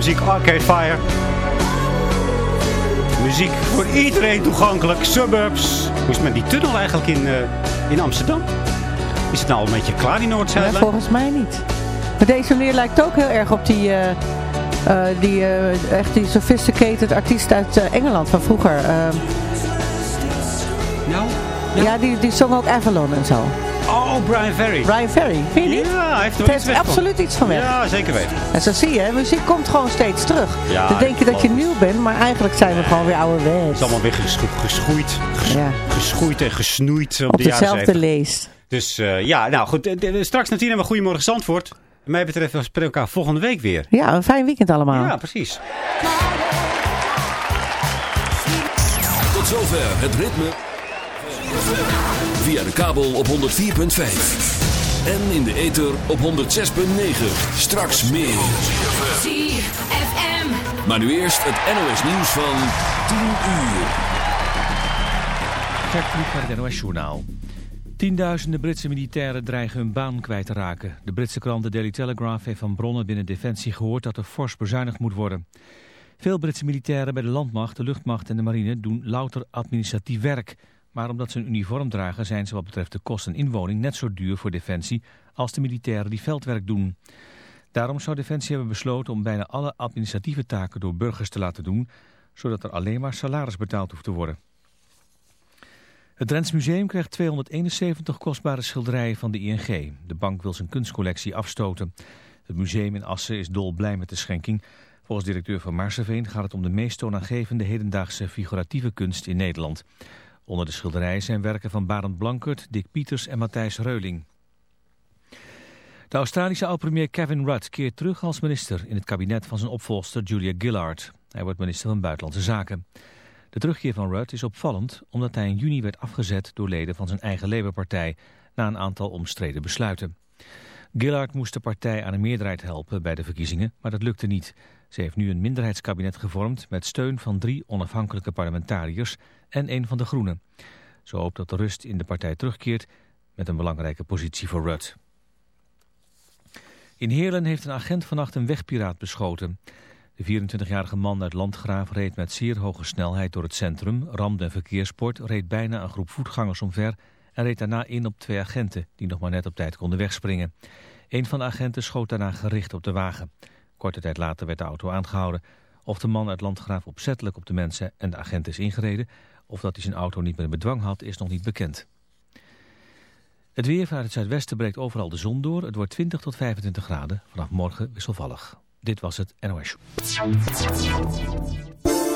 muziek. Arcade Fire. Muziek voor iedereen toegankelijk. Suburbs. Hoe is het met die tunnel eigenlijk in, uh, in Amsterdam? Is het nou al een beetje klaar, die Noordzijde? Ja, volgens mij niet. Maar deze meneer lijkt ook heel erg op die... Uh, uh, die, echt die sophisticated artiest uit Engeland van vroeger. Nou? Ja, ja die, die zong ook Avalon en zo. Oh, Brian Ferry. Brian Ferry, vind je niet? Ja, hij heeft er iets absoluut iets van weg. Ja, zeker weten. En zo zie je, muziek komt gewoon steeds terug. Ja, Dan denk je dat je nieuw bent, maar eigenlijk zijn we gewoon weer ouderwets. Het is allemaal weer geschoeid, ja. geschoeid en gesnoeid op, op de dezelfde leest. Dus uh, ja, nou goed, straks na tien hebben we Goedemorgen Zandvoort. Wat mij betreft, we spreken elkaar volgende week weer. Ja, een fijn weekend allemaal. Ja, precies. Tot zover het ritme Via de kabel op 104.5. En in de ether op 106.9. Straks meer. ZFM. Maar nu eerst het NOS nieuws van 10 uur. Gert Kluk het NOS journaal. Tienduizenden Britse militairen dreigen hun baan kwijt te raken. De Britse krant The Daily Telegraph heeft van bronnen binnen Defensie gehoord dat er fors bezuinigd moet worden. Veel Britse militairen bij de landmacht, de luchtmacht en de marine doen louter administratief werk... Maar omdat ze een uniform dragen zijn ze wat betreft de kosten inwoning net zo duur voor Defensie als de militairen die veldwerk doen. Daarom zou Defensie hebben besloten om bijna alle administratieve taken door burgers te laten doen, zodat er alleen maar salaris betaald hoeft te worden. Het Drents Museum krijgt 271 kostbare schilderijen van de ING. De bank wil zijn kunstcollectie afstoten. Het museum in Assen is dolblij met de schenking. Volgens directeur van Maarseveen gaat het om de meest toonaangevende hedendaagse figuratieve kunst in Nederland. Onder de schilderijen zijn werken van Barend Blankert, Dick Pieters en Matthijs Reuling. De Australische oud-premier Kevin Rudd keert terug als minister in het kabinet van zijn opvolster Julia Gillard. Hij wordt minister van Buitenlandse Zaken. De terugkeer van Rudd is opvallend omdat hij in juni werd afgezet door leden van zijn eigen Labour-partij na een aantal omstreden besluiten. Gillard moest de partij aan een meerderheid helpen bij de verkiezingen, maar dat lukte niet. Ze heeft nu een minderheidskabinet gevormd met steun van drie onafhankelijke parlementariërs en een van de Groenen. Ze hoopt dat de rust in de partij terugkeert met een belangrijke positie voor Rudd. In Heerlen heeft een agent vannacht een wegpiraat beschoten. De 24-jarige man uit Landgraaf reed met zeer hoge snelheid door het centrum, ramde een verkeersport, reed bijna een groep voetgangers omver en reed daarna in op twee agenten die nog maar net op tijd konden wegspringen. Een van de agenten schoot daarna gericht op de wagen. Korte tijd later werd de auto aangehouden. Of de man uit Landgraaf opzettelijk op de mensen en de agent is ingereden... of dat hij zijn auto niet meer in bedwang had, is nog niet bekend. Het weer vanuit het zuidwesten breekt overal de zon door. Het wordt 20 tot 25 graden. Vanaf morgen wisselvallig. Dit was het NOS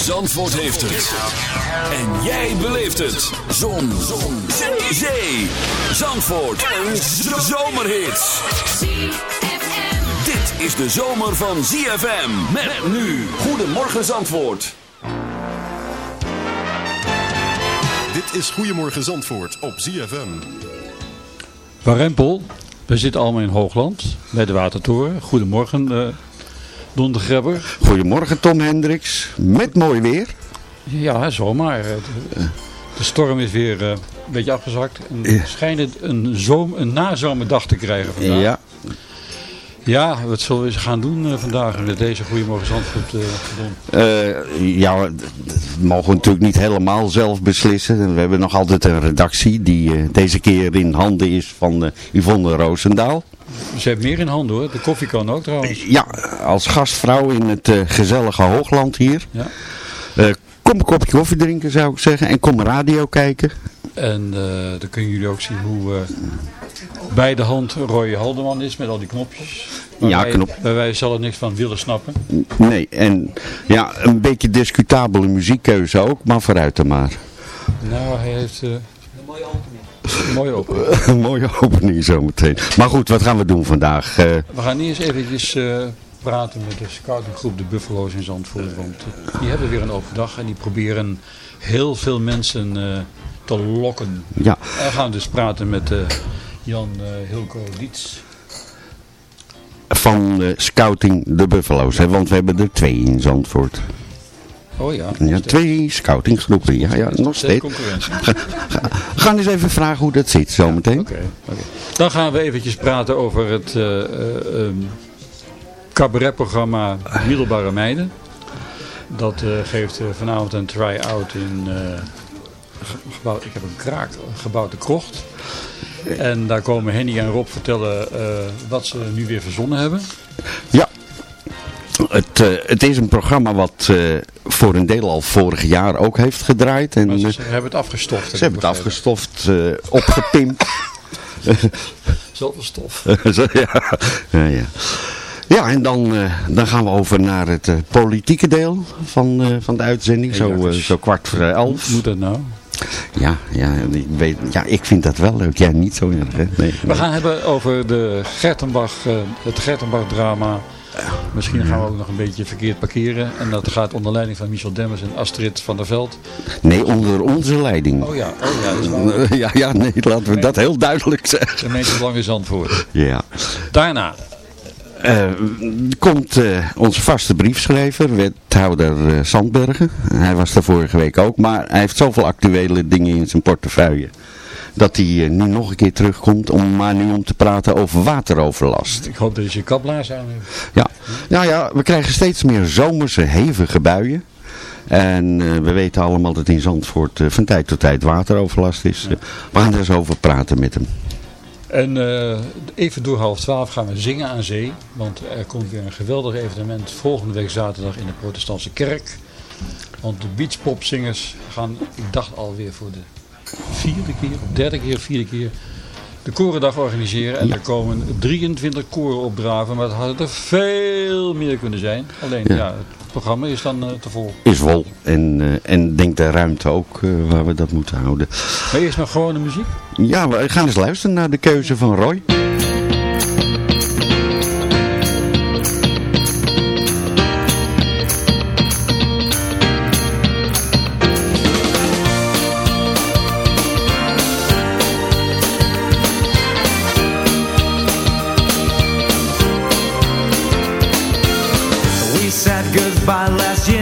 Zandvoort heeft het. En jij beleeft het. Zon. Zon. Zee. Zee. Zandvoort. Een zomerhit. Dit is de zomer van ZFM. Met nu. Goedemorgen Zandvoort. Dit is Goedemorgen Zandvoort op ZFM. Van Rempel, we zitten allemaal in Hoogland bij de Watertoren. Goedemorgen uh, Don de Grebber. Goedemorgen Tom Hendricks, met mooi weer. Ja, zomaar. Eh, De, de storm is weer eh, een beetje afgezakt. En Ja. schijnt het een, zoom, een nazomerdag te krijgen vandaag. Ja, Ja, wat zullen we eens gaan doen eh, vandaag met deze Goedemorgen Zandvoort Don? Eh, ja, dat mogen we natuurlijk niet helemaal zelf beslissen. We hebben nog altijd een redactie die deze keer in handen is van Yvonne Roosendaal. Ze heeft meer in handen hoor. De koffie kan ook trouwens. Ja, als gastvrouw in het eh, gezellige Hoogland hier. Ja. Eh, kom een kopje koffie drinken zou ik zeggen en kom radio kijken. En eh, dan kunnen jullie ook zien hoe eh, bij de hand Roy Haldeman is met al die knopjes. Ja, wij, knop. Waar wij zelf niks van willen snappen. Nee, en ja, een beetje discutabele muziekkeuze ook, maar vooruit dan maar. Nou, hij heeft... eh, een mooie opening. Een mooie opening zometeen. Maar goed, wat gaan we doen vandaag? Eh, We gaan eerst eventjes eh, praten met de scoutinggroep de Buffalo's in Zandvoort. Want eh, die hebben weer een open dag en die proberen heel veel mensen te lokken. ja, we gaan dus praten met eh, Jan eh, Hilco Dietz. van Scouting de Buffalo's. Hè, want we hebben er twee in Zandvoort. Oh ja, Ja, twee scoutinggroepen. Ja, ja, nog steeds. concurrentie. We gaan eens even vragen hoe dat zit zometeen. Oké. Dan gaan we eventjes praten over het eh, ehm, cabaretprogramma Middelbare Meiden. Dat eh, geeft vanavond een try-out in ge- gebouw, ik heb een kraak, gebouw de Krocht. En daar komen Henny en Rob vertellen wat ze nu weer verzonnen hebben. Ja. Het, eh, het is een programma wat eh, voor een deel al vorig jaar ook heeft gedraaid. En, eh, ze, ze hebben het afgestoft. ze hebben het afgestoft, opgepimpt. Zoveel stof. Ja. Ja, ja. ja, en dan, eh, dan gaan we over naar het politieke deel van, eh, van de uitzending. Zo, zo kwart voor elf. Moet dat nou? Ja, ja, ik weet, ja, ik vind dat wel leuk. Jij niet zo erg, hè? Nee, We gaan hebben over de Gertenbach, eh, het Gertenbach drama. Misschien gaan we ook nog een beetje verkeerd parkeren. En dat gaat onder leiding van Michel Demmers en Astrid van der Veld. nee, onder onze leiding. Oh ja, oh ja, dat is. Ja, ja, nee, laten we dat heel duidelijk zeggen. Gemeentebelang in Zandvoort. Ja. Daarna, Eh, komt eh, onze vaste briefschrijver, wethouder eh, Sandbergen. Hij was er vorige week ook, maar hij heeft zoveel actuele dingen in zijn portefeuille. Dat hij nu nog een keer terugkomt, om, maar nu om te praten over wateroverlast. ik hoop dat je je kaplaars aan hebt. Ja, ja, ja we krijgen steeds meer zomerse hevige buien. En we weten allemaal dat in Zandvoort van tijd tot tijd wateroverlast is. We gaan er eens over praten met hem. En eh, even door half twaalf gaan we zingen aan zee. Want er komt weer een geweldig evenement volgende week zaterdag in de protestantse kerk. Want de beachpopzingers gaan, ik dacht alweer voor de vierde keer, of derde keer, vierde keer, de korendag organiseren. En er komen 23 koren opdraven, maar het hadden er veel meer kunnen zijn. Alleen ja, Ja. Programma is dan eh, te vol. Is vol. En, eh, en denk de ruimte ook eh, waar we dat moeten houden. Maar eerst nog gewone muziek. Ja, we gaan eens luisteren naar de keuze van Roy. by last year.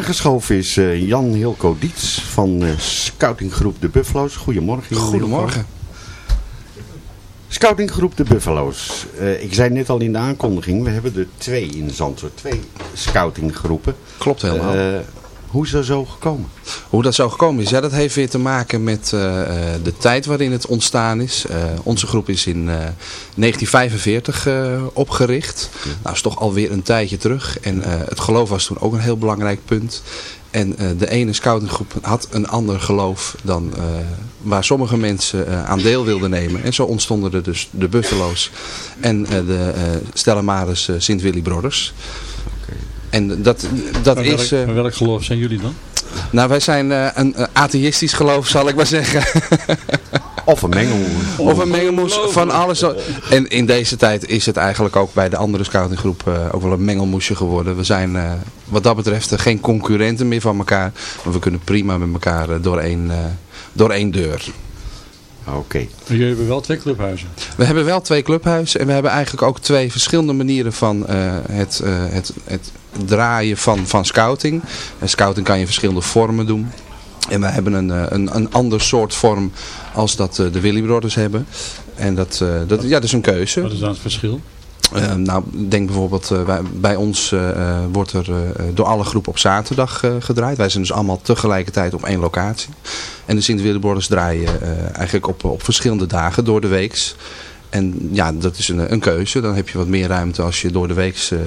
Aangeschoven is eh, Jan Hilco Diets van eh, scoutinggroep De Buffalo's. Goedemorgen. Jan Goedemorgen. Scoutinggroep De Buffalo's. Eh, ik zei net al in de aankondiging, we hebben er twee in Zandvoort. Twee scoutinggroepen. Klopt helemaal. Hoe is dat zo gekomen? Hoe dat zo gekomen is, ja, dat heeft weer te maken met eh, eh, de tijd waarin het ontstaan is. Eh, onze groep is in eh, 1945 eh, opgericht. Nou, is toch alweer een tijdje terug. En het geloof was toen ook een heel belangrijk punt. En de ene scoutinggroep had een ander geloof dan waar sommige mensen aan deel wilden nemen. En zo ontstonden er dus de Buffalo's en de Stella Maris eh, Sint-Willy Brothers. En dat, dat Maar is... welk, eh, maar welk geloof zijn jullie dan? nou, wij zijn eh, een eh, atheïstisch geloof, zal ik maar zeggen. Of een mengel. of een mengelmoes van alles. En in deze tijd is het eigenlijk ook bij de andere scoutinggroep eh, ook wel een mengelmoesje geworden. We zijn eh, wat dat betreft geen concurrenten meer van elkaar. Maar we kunnen prima met elkaar door, één, eh, door één deur. Oké. Maar Jullie hebben wel twee clubhuizen. We hebben wel twee clubhuizen en we hebben eigenlijk ook twee verschillende manieren van eh, het, eh, het, het draaien van, van scouting. En scouting kan je in verschillende vormen doen. En wij hebben een, eh, een, een ander soort vorm als dat eh, de Willy Brothers hebben. En dat, eh, dat, ja, dat is een keuze. Wat is dan het verschil? Nou, denk bijvoorbeeld, bij, bij ons wordt er door alle groepen op zaterdag gedraaid. Wij zijn dus allemaal tegelijkertijd op één locatie. En de sint willeborders draaien eigenlijk op, op verschillende dagen door de weeks. En ja, dat is een, een keuze. Dan heb je wat meer ruimte als je door de weeks eh,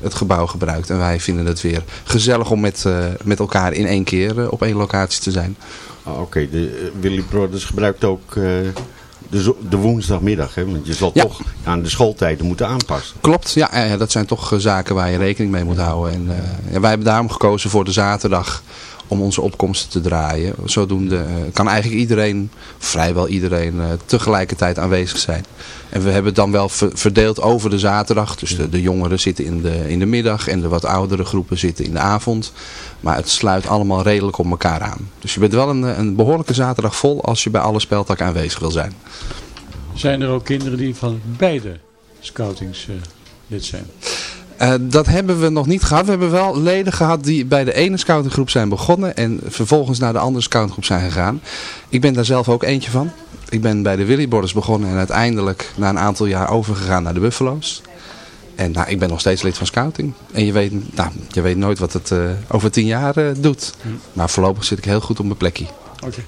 het gebouw gebruikt. En wij vinden het weer gezellig om met, eh, met elkaar in één keer eh, op één locatie te zijn. Ah, Oké, de Willy Brothers gebruikt ook de, de woensdagmiddag. Hè? Want je zal Ja. toch aan de schooltijden moeten aanpassen. Klopt, ja, dat zijn toch zaken waar je rekening mee moet houden. En, wij hebben daarom gekozen voor de zaterdag om onze opkomsten te draaien. Zodoende eh, kan eigenlijk iedereen, vrijwel iedereen, eh, tegelijkertijd aanwezig zijn. En we hebben het dan wel ver- verdeeld over de zaterdag. Dus de, jongeren zitten in de, in de middag en de wat oudere groepen zitten in de avond. Maar het sluit allemaal redelijk op elkaar aan. Dus je bent wel een, een behoorlijke zaterdag vol als je bij alle speltakken aanwezig wil zijn. Zijn er ook kinderen die van beide scoutings eh, lid zijn? Eh, dat hebben we nog niet gehad. We hebben wel leden gehad die bij de ene scoutinggroep zijn begonnen en vervolgens naar de andere scoutinggroep zijn gegaan. Ik ben daar zelf ook eentje van. Ik ben bij de Willy Borders begonnen en uiteindelijk na een aantal jaar overgegaan naar de Buffalo's. En nou, ik ben nog steeds lid van scouting. En je weet, nou, je weet nooit wat het eh, over tien jaar eh, doet. Maar voorlopig zit ik heel goed op mijn plekje. Oké.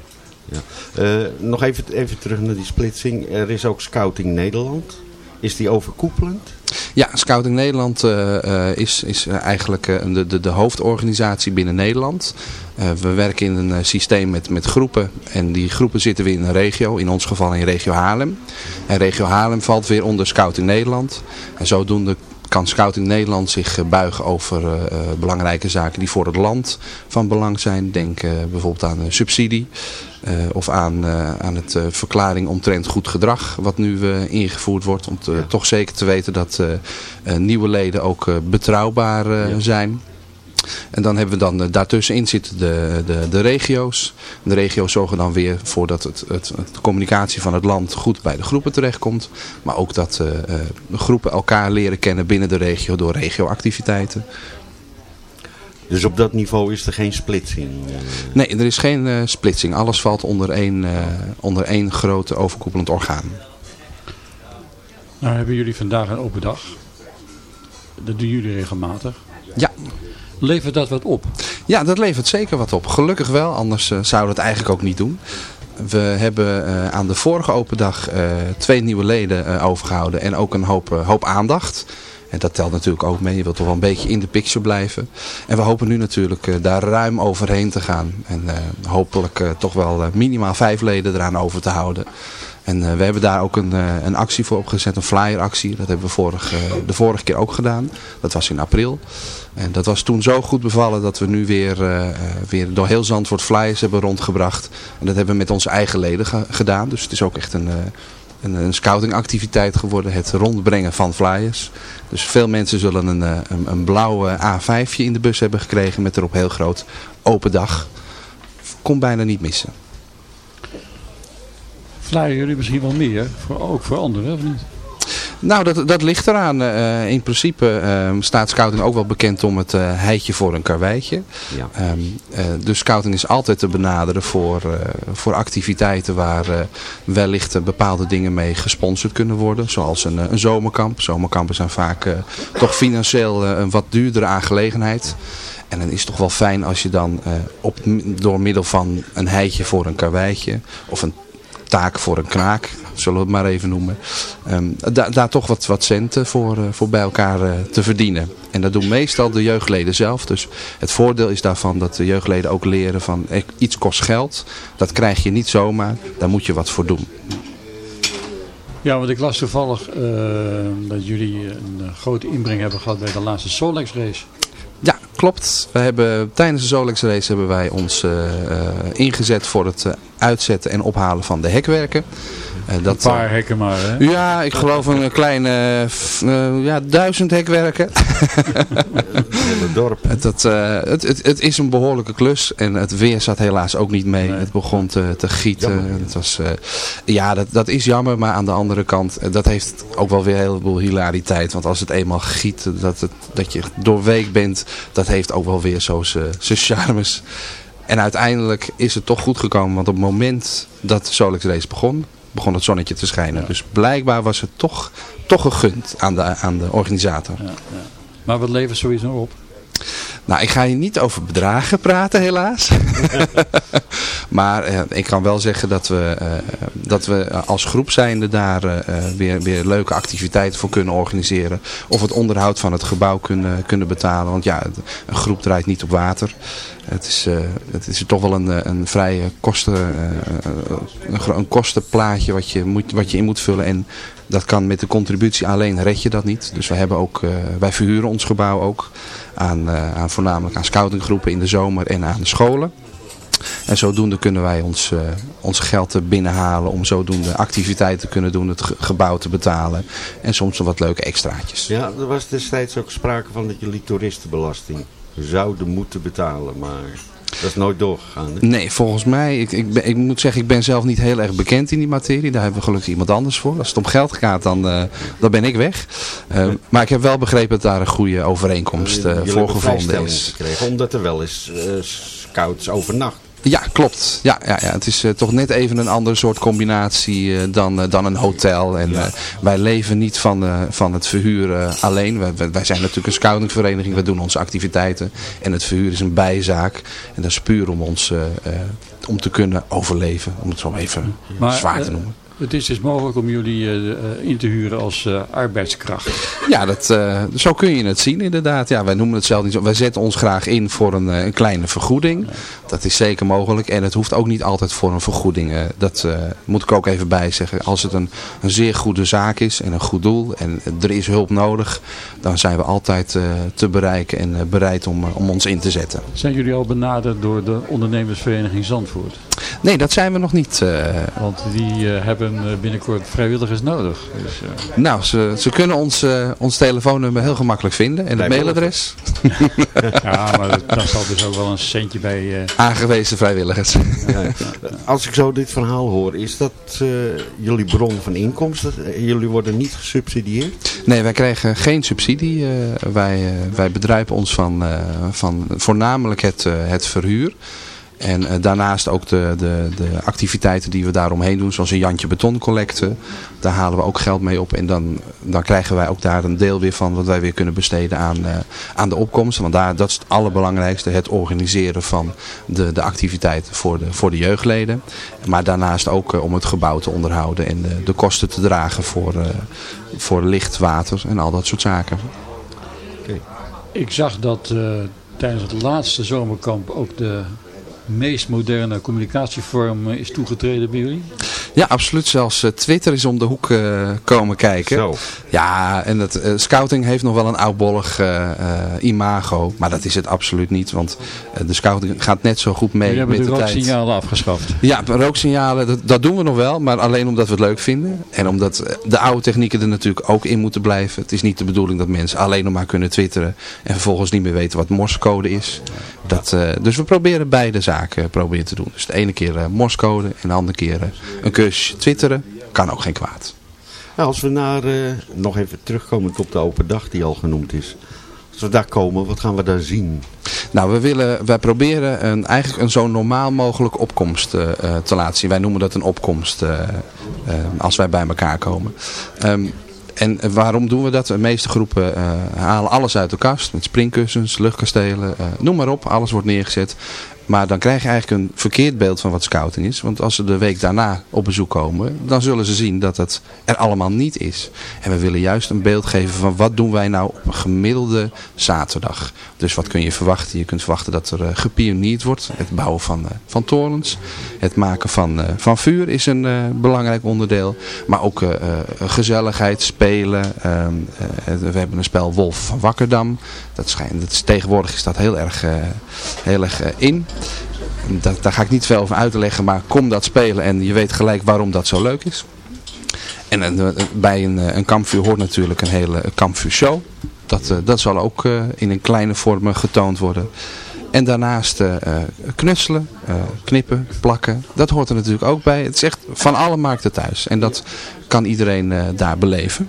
Ja. Eh, nog even, even terug naar die splitsing. Er is ook Scouting Nederland. Is die overkoepelend? Ja, Scouting Nederland eh, eh, is, is eigenlijk eh, de, de, de hoofdorganisatie binnen Nederland. We werken in een systeem met, met groepen en die groepen zitten weer in een regio, in ons geval in regio Haarlem. En regio Haarlem valt weer onder Scouting Nederland. En zodoende kan Scouting Nederland zich eh, buigen over eh, eh, belangrijke zaken die voor het land van belang zijn. Denk bijvoorbeeld aan subsidie of aan, aan het verklaring omtrent goed gedrag wat nu ingevoerd wordt. Om te- toch zeker te weten dat nieuwe leden ook betrouwbaar zijn. En dan hebben we dan, eh, daartussenin zitten de, de, de regio's. De regio's zorgen dan weer voor dat het, het, het- de communicatie van het land goed bij de groepen terechtkomt. Maar ook dat eh, eh, de groepen elkaar leren kennen binnen de regio door regioactiviteiten. Dus op dat niveau is er geen splitsing. Nee, er is geen eh, splitsing. Alles valt onder één, eh, onder één groot overkoepelend orgaan. Nou hebben jullie vandaag een open dag. Dat doen jullie regelmatig. Ja. Levert dat wat op? Ja, dat levert zeker wat op. Gelukkig wel, anders eh, zouden we het eigenlijk ook niet doen. We hebben eh, aan de vorige open dag eh, twee nieuwe leden eh, overgehouden en ook een hoop, hoop aandacht. En dat telt natuurlijk ook mee. Je wilt toch wel een beetje in de picture blijven. En we hopen nu natuurlijk daar ruim overheen te gaan. En hopelijk toch wel minimaal vijf leden eraan over te houden. En we hebben daar ook een, een actie voor opgezet, een flyeractie. Dat hebben we vorig, de vorige keer ook gedaan. Dat was in april. En dat was toen zo goed bevallen dat we nu weer, eh, eh, weer door heel Zandvoort flyers hebben rondgebracht. En dat hebben we met onze eigen leden ge- gedaan. Dus het is ook echt een, eh, een, een scoutingactiviteit geworden. Het rondbrengen van flyers. Dus veel mensen zullen een, een, een blauw eh, A5'tje in de bus hebben gekregen met erop heel groot open dag. Kon bijna niet missen. Flyen jullie misschien wel meer? Voor, ook voor anderen, of niet? Nou, dat, dat ligt eraan. Eh, in principe eh, staat scouting ook wel bekend om het eh heitje voor een karweitje. Ja. Ehm, eh, dus scouting is altijd te benaderen voor, voor activiteiten waar wellicht bepaalde dingen mee gesponsord kunnen worden. Zoals een, een zomerkamp. Zomerkampen zijn vaak toch financieel een wat duurdere aangelegenheid. En dan is het toch wel fijn als je dan op, door middel van een heitje voor een karweitje of een taak voor een kraak, zullen we het maar even noemen. ehm, da- daar toch wat, wat centen voor, eh, voor bij elkaar eh, te verdienen. En dat doen meestal de jeugdleden zelf. Dus het voordeel is daarvan dat de jeugdleden ook leren van iets kost geld. Dat krijg je niet zomaar, daar moet je wat voor doen. Ja, want ik las toevallig eh, dat jullie een grote inbreng hebben gehad bij de laatste Solex race. Ja, klopt. We hebben, tijdens de Solex race hebben wij ons ingezet voor het uitzetten en ophalen van de hekwerken. Eh, Een dat, paar hekken maar, hè? Ja, ik geloof een kleine eh, ja, duizend hekwerken. hele dorp. Het, dat, eh, het, het, het is een behoorlijke klus en het weer zat helaas ook niet mee. Het begon te, te gieten. Jammer. Het was, eh, ja, dat, dat is jammer, maar aan de andere kant, eh, dat heeft ook wel weer een heleboel hilariteit. Want als het eenmaal giet, dat, het, dat je doorweek bent, dat heeft ook wel weer zo zijn charmes. En uiteindelijk is het toch goed gekomen, want op het moment dat de Solex Race begon, begon het zonnetje te schijnen. Dus blijkbaar was het toch, toch gegund aan de, aan de organisator. Maar wat levert nou op? Nou, ik ga hier niet over bedragen praten helaas. maar eh, ik kan wel zeggen dat we, eh, dat we als groep zijnde daar eh, weer, weer leuke activiteiten voor kunnen organiseren. Of het onderhoud van het gebouw kunnen, kunnen betalen. Want ja, een groep draait niet op water. Het is, het is toch wel een, een vrij kosten, een kostenplaatje wat je, moet, wat je in moet vullen. En dat kan met de contributie alleen red je dat niet. Dus we hebben ook, eh, wij verhuren ons gebouw ook aan, eh, aan voornamelijk aan scoutinggroepen in de zomer en aan de scholen. En zodoende kunnen wij ons, eh, ons geld er binnenhalen om zodoende activiteiten te kunnen doen, het ge- gebouw te betalen. En soms nog wat leuke extraatjes. Ja, er was destijds ook sprake van dat jullie toeristenbelasting zouden moeten betalen, maar dat is nooit doorgegaan. Hè? Nee, volgens mij, ik, ik, ben, ik moet zeggen, ik ben zelf niet heel erg bekend in die materie. Daar hebben we gelukkig iemand anders voor. Als het om geld gaat, dan, eh, dan ben ik weg. Eh, maar ik heb wel begrepen dat daar een goede overeenkomst Jullie voor gevonden is. gekregen, omdat er wel eens eh, scouts overnacht. Ja, klopt. Ja, ja, ja. Het is eh, toch net even een andere soort combinatie eh, dan, eh, dan een hotel. En wij leven niet van, van het verhuren alleen. Wij, wij- zijn natuurlijk een scoutingvereniging. We doen onze activiteiten. En het verhuur is een bijzaak. En dat is puur om ons om te kunnen overleven. Om het zo even zwaar te noemen. Het is dus mogelijk om jullie eh, eh, in te huren als eh, arbeidskracht. Ja, dat, zo kun je het zien inderdaad. Ja, wij noemen het zelf niet zo. Wij zetten ons graag in voor een, een kleine vergoeding. Dat is zeker mogelijk. En het hoeft ook niet altijd voor een vergoeding. dat moet ik ook even bij zeggen. Als het een, een zeer goede zaak is en een goed doel en er is hulp nodig, dan zijn we altijd te bereiken en bereid om, om ons in te zetten. Zijn jullie al benaderd door de ondernemersvereniging Zandvoort? Nee, dat zijn we nog niet. Want die hebben hebben eh, binnenkort vrijwilligers nodig. Dus, eh, Nou, ze, ze kunnen ons, eh, ons telefoonnummer heel gemakkelijk vinden. En het mailadres. ja, maar daar zal dus ook wel een centje bij... eh, Aangewezen vrijwilligers. Als ik zo dit verhaal hoor, is dat eh, jullie bron van inkomsten? Jullie worden niet gesubsidieerd? Nee, wij krijgen geen subsidie. wij, wij bedruipen ons van, eh, van voornamelijk het, eh, het verhuur. En eh, daarnaast ook de, de, de activiteiten die we daaromheen doen, zoals een Jantje Betoncollecte. Daar halen we ook geld mee op. En dan, dan krijgen wij ook daar een deel weer van wat wij weer kunnen besteden aan, eh, aan de opkomsten. Want daar, dat is het allerbelangrijkste, het organiseren van de, de activiteiten voor de, voor de jeugdleden. Maar daarnaast ook eh, om het gebouw te onderhouden en de, de kosten te dragen voor, voor licht, water en al dat soort zaken. Ik zag dat tijdens het laatste zomerkamp ook de meest moderne communicatievorm eh, is toegetreden bij jullie. Ja, absoluut. Zelfs eh, Twitter is om de hoek eh, komen kijken. Zo. Ja, en het, eh, scouting heeft nog wel een oudbollig eh, eh, imago. Maar dat is het absoluut niet. Want de scouting gaat net zo goed mee Jullie hebben met de de tijd. rooksignalen afgeschaft. Ja, rooksignalen, dat, dat doen we nog wel. Maar alleen omdat we het leuk vinden. En omdat de oude technieken er natuurlijk ook in moeten blijven. Het is niet de bedoeling dat mensen alleen nog maar kunnen twitteren. En vervolgens niet meer weten wat morsecode is. Dat, eh, dus we proberen beide zaken proberen te doen. Dus de ene keer morsecode en de andere keer een cursusje twitteren. Kan ook geen kwaad. Nou, als we naar, eh, nog even terugkomen op de open dag die al genoemd is. Als we daar komen, wat gaan we daar zien? Nou, we willen, wij proberen een, eigenlijk een zo normaal mogelijk opkomst eh, eh, te laten zien. Wij noemen dat een opkomst als wij bij elkaar komen. Ehm, en waarom doen we dat? De meeste groepen halen alles uit de kast. Met springkussens, luchtkastelen, noem maar op. Alles wordt neergezet. Maar dan krijg je eigenlijk een verkeerd beeld van wat scouting is. Want als ze de week daarna op bezoek komen, dan zullen ze zien dat het er allemaal niet is. En we willen juist een beeld geven van wat doen wij nou op een gemiddelde zaterdag. Dus wat kun je verwachten? Je kunt verwachten dat er eh, gepioneerd wordt. Het bouwen van, eh, van torens. Het maken van, eh, van vuur is een belangrijk onderdeel. Maar ook gezelligheid, spelen. Ehm, eh, we hebben een spel Wolf van Wakkerdam. Dat schijnt, dat is, tegenwoordig is dat heel erg, eh, heel erg eh, in. Dat, daar ga ik niet veel over uitleggen, maar kom dat spelen en je weet gelijk waarom dat zo leuk is. En eh, bij een, een kampvuur hoort natuurlijk een hele kampvuurshow. Dat, dat zal ook in een kleine vorm getoond worden. En daarnaast knutselen, knippen, plakken. Dat hoort er natuurlijk ook bij. Het is echt van alle markten thuis. En dat kan iedereen daar beleven.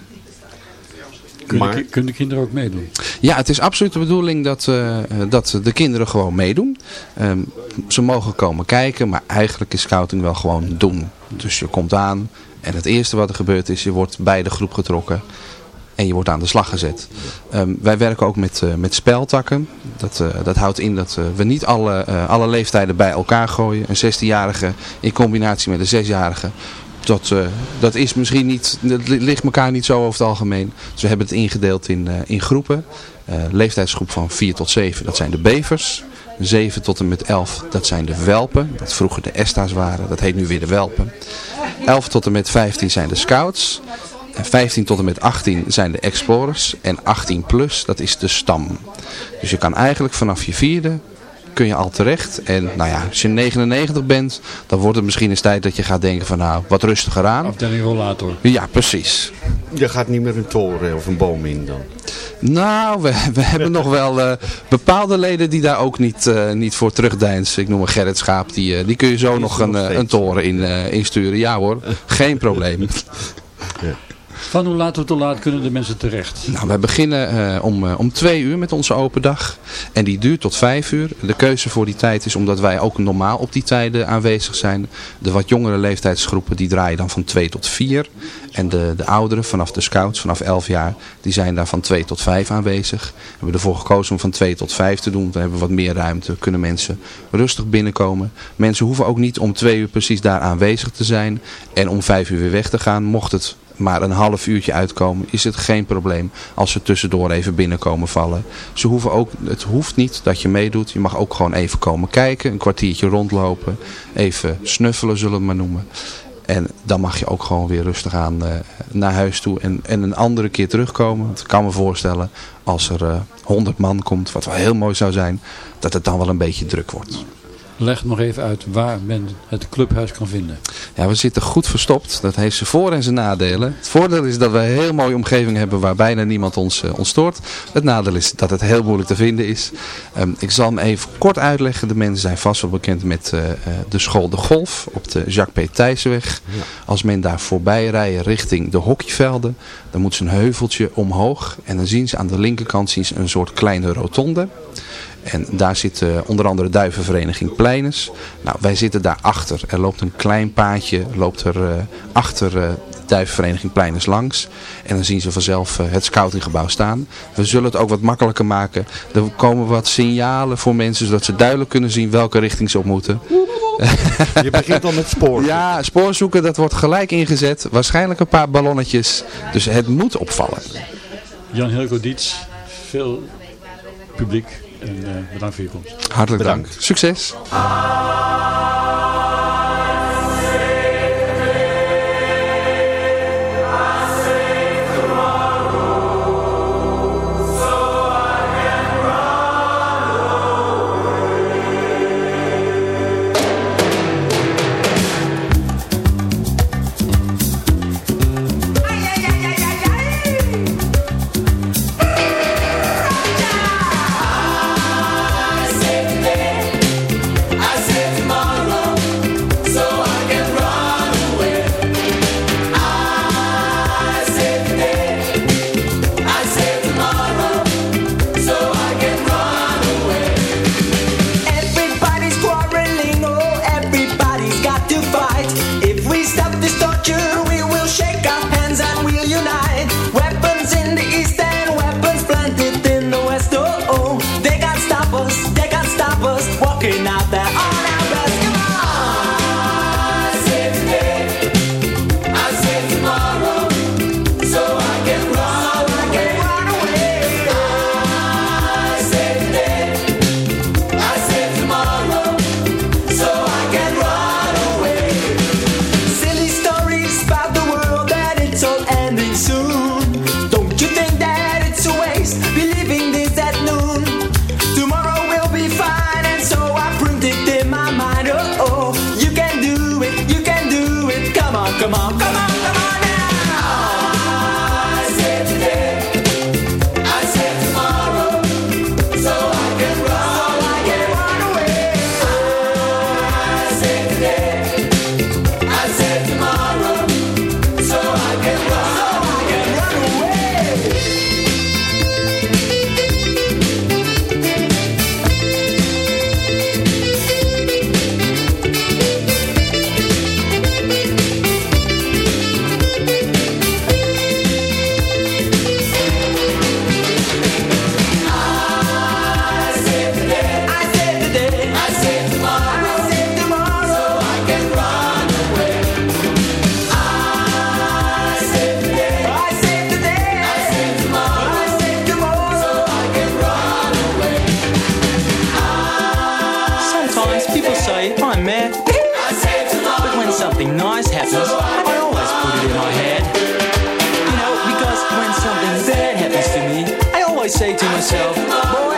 Kunnen, ki- kunnen de kinderen ook meedoen? Ja, het is absoluut de bedoeling dat, eh, dat de kinderen gewoon meedoen. Ehm, ze mogen komen kijken, maar eigenlijk is scouting wel gewoon doen. Dus je komt aan en het eerste wat er gebeurt is, je wordt bij de groep getrokken. En je wordt aan de slag gezet. Ehm, wij werken ook met, eh, met speltakken. Dat, eh, dat houdt in dat we niet alle, alle leeftijden bij elkaar gooien. Een 16-jarige in combinatie met een 6-jarige. Dat, eh, dat is misschien niet, dat li- ligt elkaar niet zo over het algemeen. Dus we hebben het ingedeeld in, eh, in groepen. Eh, leeftijdsgroep van 4 tot 7, dat zijn de bevers. 7 tot en met 11, dat zijn de welpen. Dat vroeger de Esta's waren, dat heet nu weer de welpen. 11 tot en met 15 zijn de scouts. En 15 tot en met 18 zijn de explorers. En 18 plus, dat is de stam. Dus je kan eigenlijk vanaf je vierde kun je al terecht. En nou ja, als je 99 bent, dan wordt het misschien eens tijd dat je gaat denken van nou, wat rustiger aan. Afdeling rollator. Ja, precies. Je gaat niet meer een toren of een boom in dan. Nou, we, we hebben nog wel eh, bepaalde leden die daar ook niet, eh, niet voor terugdeinzen. Ik noem een Gerrit Schaap, die, eh, die kun je zo nog een, een toren in, eh, insturen. Ja hoor, geen probleem. Van hoe laat tot hoe laat kunnen de mensen terecht? Nou, wij beginnen eh, om, eh, om twee uur met onze open dag. En die duurt tot vijf uur. De keuze voor die tijd is omdat wij ook normaal op die tijden aanwezig zijn. De wat jongere leeftijdsgroepen die draaien dan van twee tot vier. En de, de ouderen vanaf de scouts, vanaf elf jaar, die zijn daar van twee tot vijf aanwezig. We hebben ervoor gekozen om van twee tot vijf te doen. Dan hebben we wat meer ruimte. Kunnen mensen rustig binnenkomen. Mensen hoeven ook niet om twee uur precies daar aanwezig te zijn. En om vijf uur weer weg te gaan. Mocht het maar een half uurtje uitkomen, is het geen probleem als ze tussendoor even binnenkomen vallen. Ze hoeven ook, het hoeft niet dat je meedoet. Je mag ook gewoon even komen kijken, een kwartiertje rondlopen, even snuffelen zullen we maar noemen. En dan mag je ook gewoon weer rustig aan eh, naar huis toe en, en een andere keer terugkomen. Want ik kan me voorstellen, als er eh, honderd man komt, wat wel heel mooi zou zijn, dat het dan wel een beetje druk wordt. Leg nog even uit waar men het clubhuis kan vinden. Ja, we zitten goed verstopt. Dat heeft zijn voor- en zijn nadelen. Het voordeel is dat we een heel mooie omgeving hebben waar bijna niemand ons, eh, ons stoort. Het nadeel is dat het heel moeilijk te vinden is. Ehm, ik zal hem even kort uitleggen. De mensen zijn vast wel bekend met eh, eh, de school De Golf op de Jacques P. Thijssenweg. Als men daar voorbij rijdt richting de hockeyvelden, dan moet ze een heuveltje omhoog. En dan zien ze aan de linkerkant zien ze een soort kleine rotonde. En daar zit eh, onder andere duivenvereniging Pleiners. Nou, wij zitten daarachter. Er loopt een klein paadje loopt er, eh, achter eh, de duivenvereniging Pleiners langs. En dan zien ze vanzelf eh, het scoutinggebouw staan. We zullen het ook wat makkelijker maken. Er komen wat signalen voor mensen, zodat ze duidelijk kunnen zien welke richting ze op moeten. Je begint al met spoor. Ja, spoorzoeken, dat wordt gelijk ingezet. Waarschijnlijk een paar ballonnetjes. Dus het moet opvallen. Jan Hilko Diets, veel publiek en eh, bedankt voor je komst. Hartelijk dank. Succes. Happens, I always put it in my head. You know, because when something bad happens to me, I always say to myself,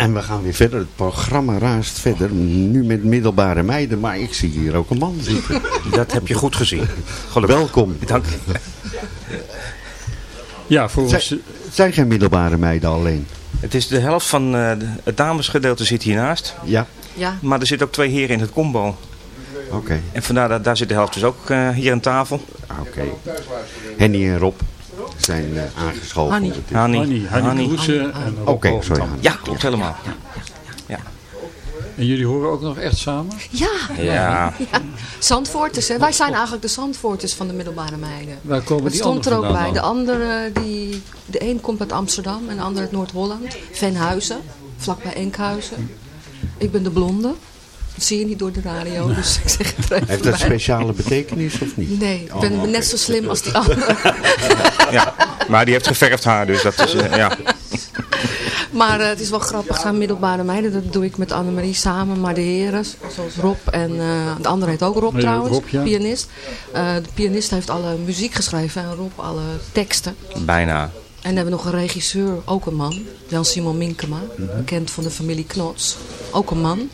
en we gaan weer verder. Het programma raast verder. Nu met middelbare meiden. Maar ik zie hier ook een man zitten. Dat heb je goed gezien. Welkom. Dank. Ja, voor Zij- ons, zijn geen middelbare meiden alleen? Het is de helft van eh, het damesgedeelte zit hiernaast. Ja, Ja, Maar er zitten ook twee heren in het combo. oké. En vandaar dat daar zit de helft dus ook eh, hier aan tafel. Oké. Henny en Rob zijn eh, aangeschoven. Kroesen en Rob Oké, sorry. Hanny. Ja, klopt helemaal. En jullie horen ook nog echt samen? ja. Ja. ja. Zandvoorters, hè. Wij zijn eigenlijk de Zandvoorters van de middelbare meiden. Waar komen Dat die stond er anderen ook bij. De andere, die, de een komt uit Amsterdam en de ander uit Noord-Holland. Venhuizen, vlakbij Enkhuizen. Ik ben de blonde. Dat zie je niet door de radio, dus ik zeg het even Heeft dat bij. speciale betekenis of niet? Nee, ik ben Oh, net zo slim als die andere. Ja, maar die heeft geverfd haar, dus dat is, eh, ja. Maar eh, het is wel grappig, zijn middelbare meiden. Dat doe ik met Annemarie samen. Maar de heren, zoals Rob en eh, de andere heet ook Rob Ja, trouwens, Rob, ja. pianist. Eh, de pianist heeft alle muziek geschreven en Rob alle teksten. Bijna. En dan hebben we nog een regisseur, ook een man. Jan-Simon Minkema, bekend van de familie Knots. Ook een man.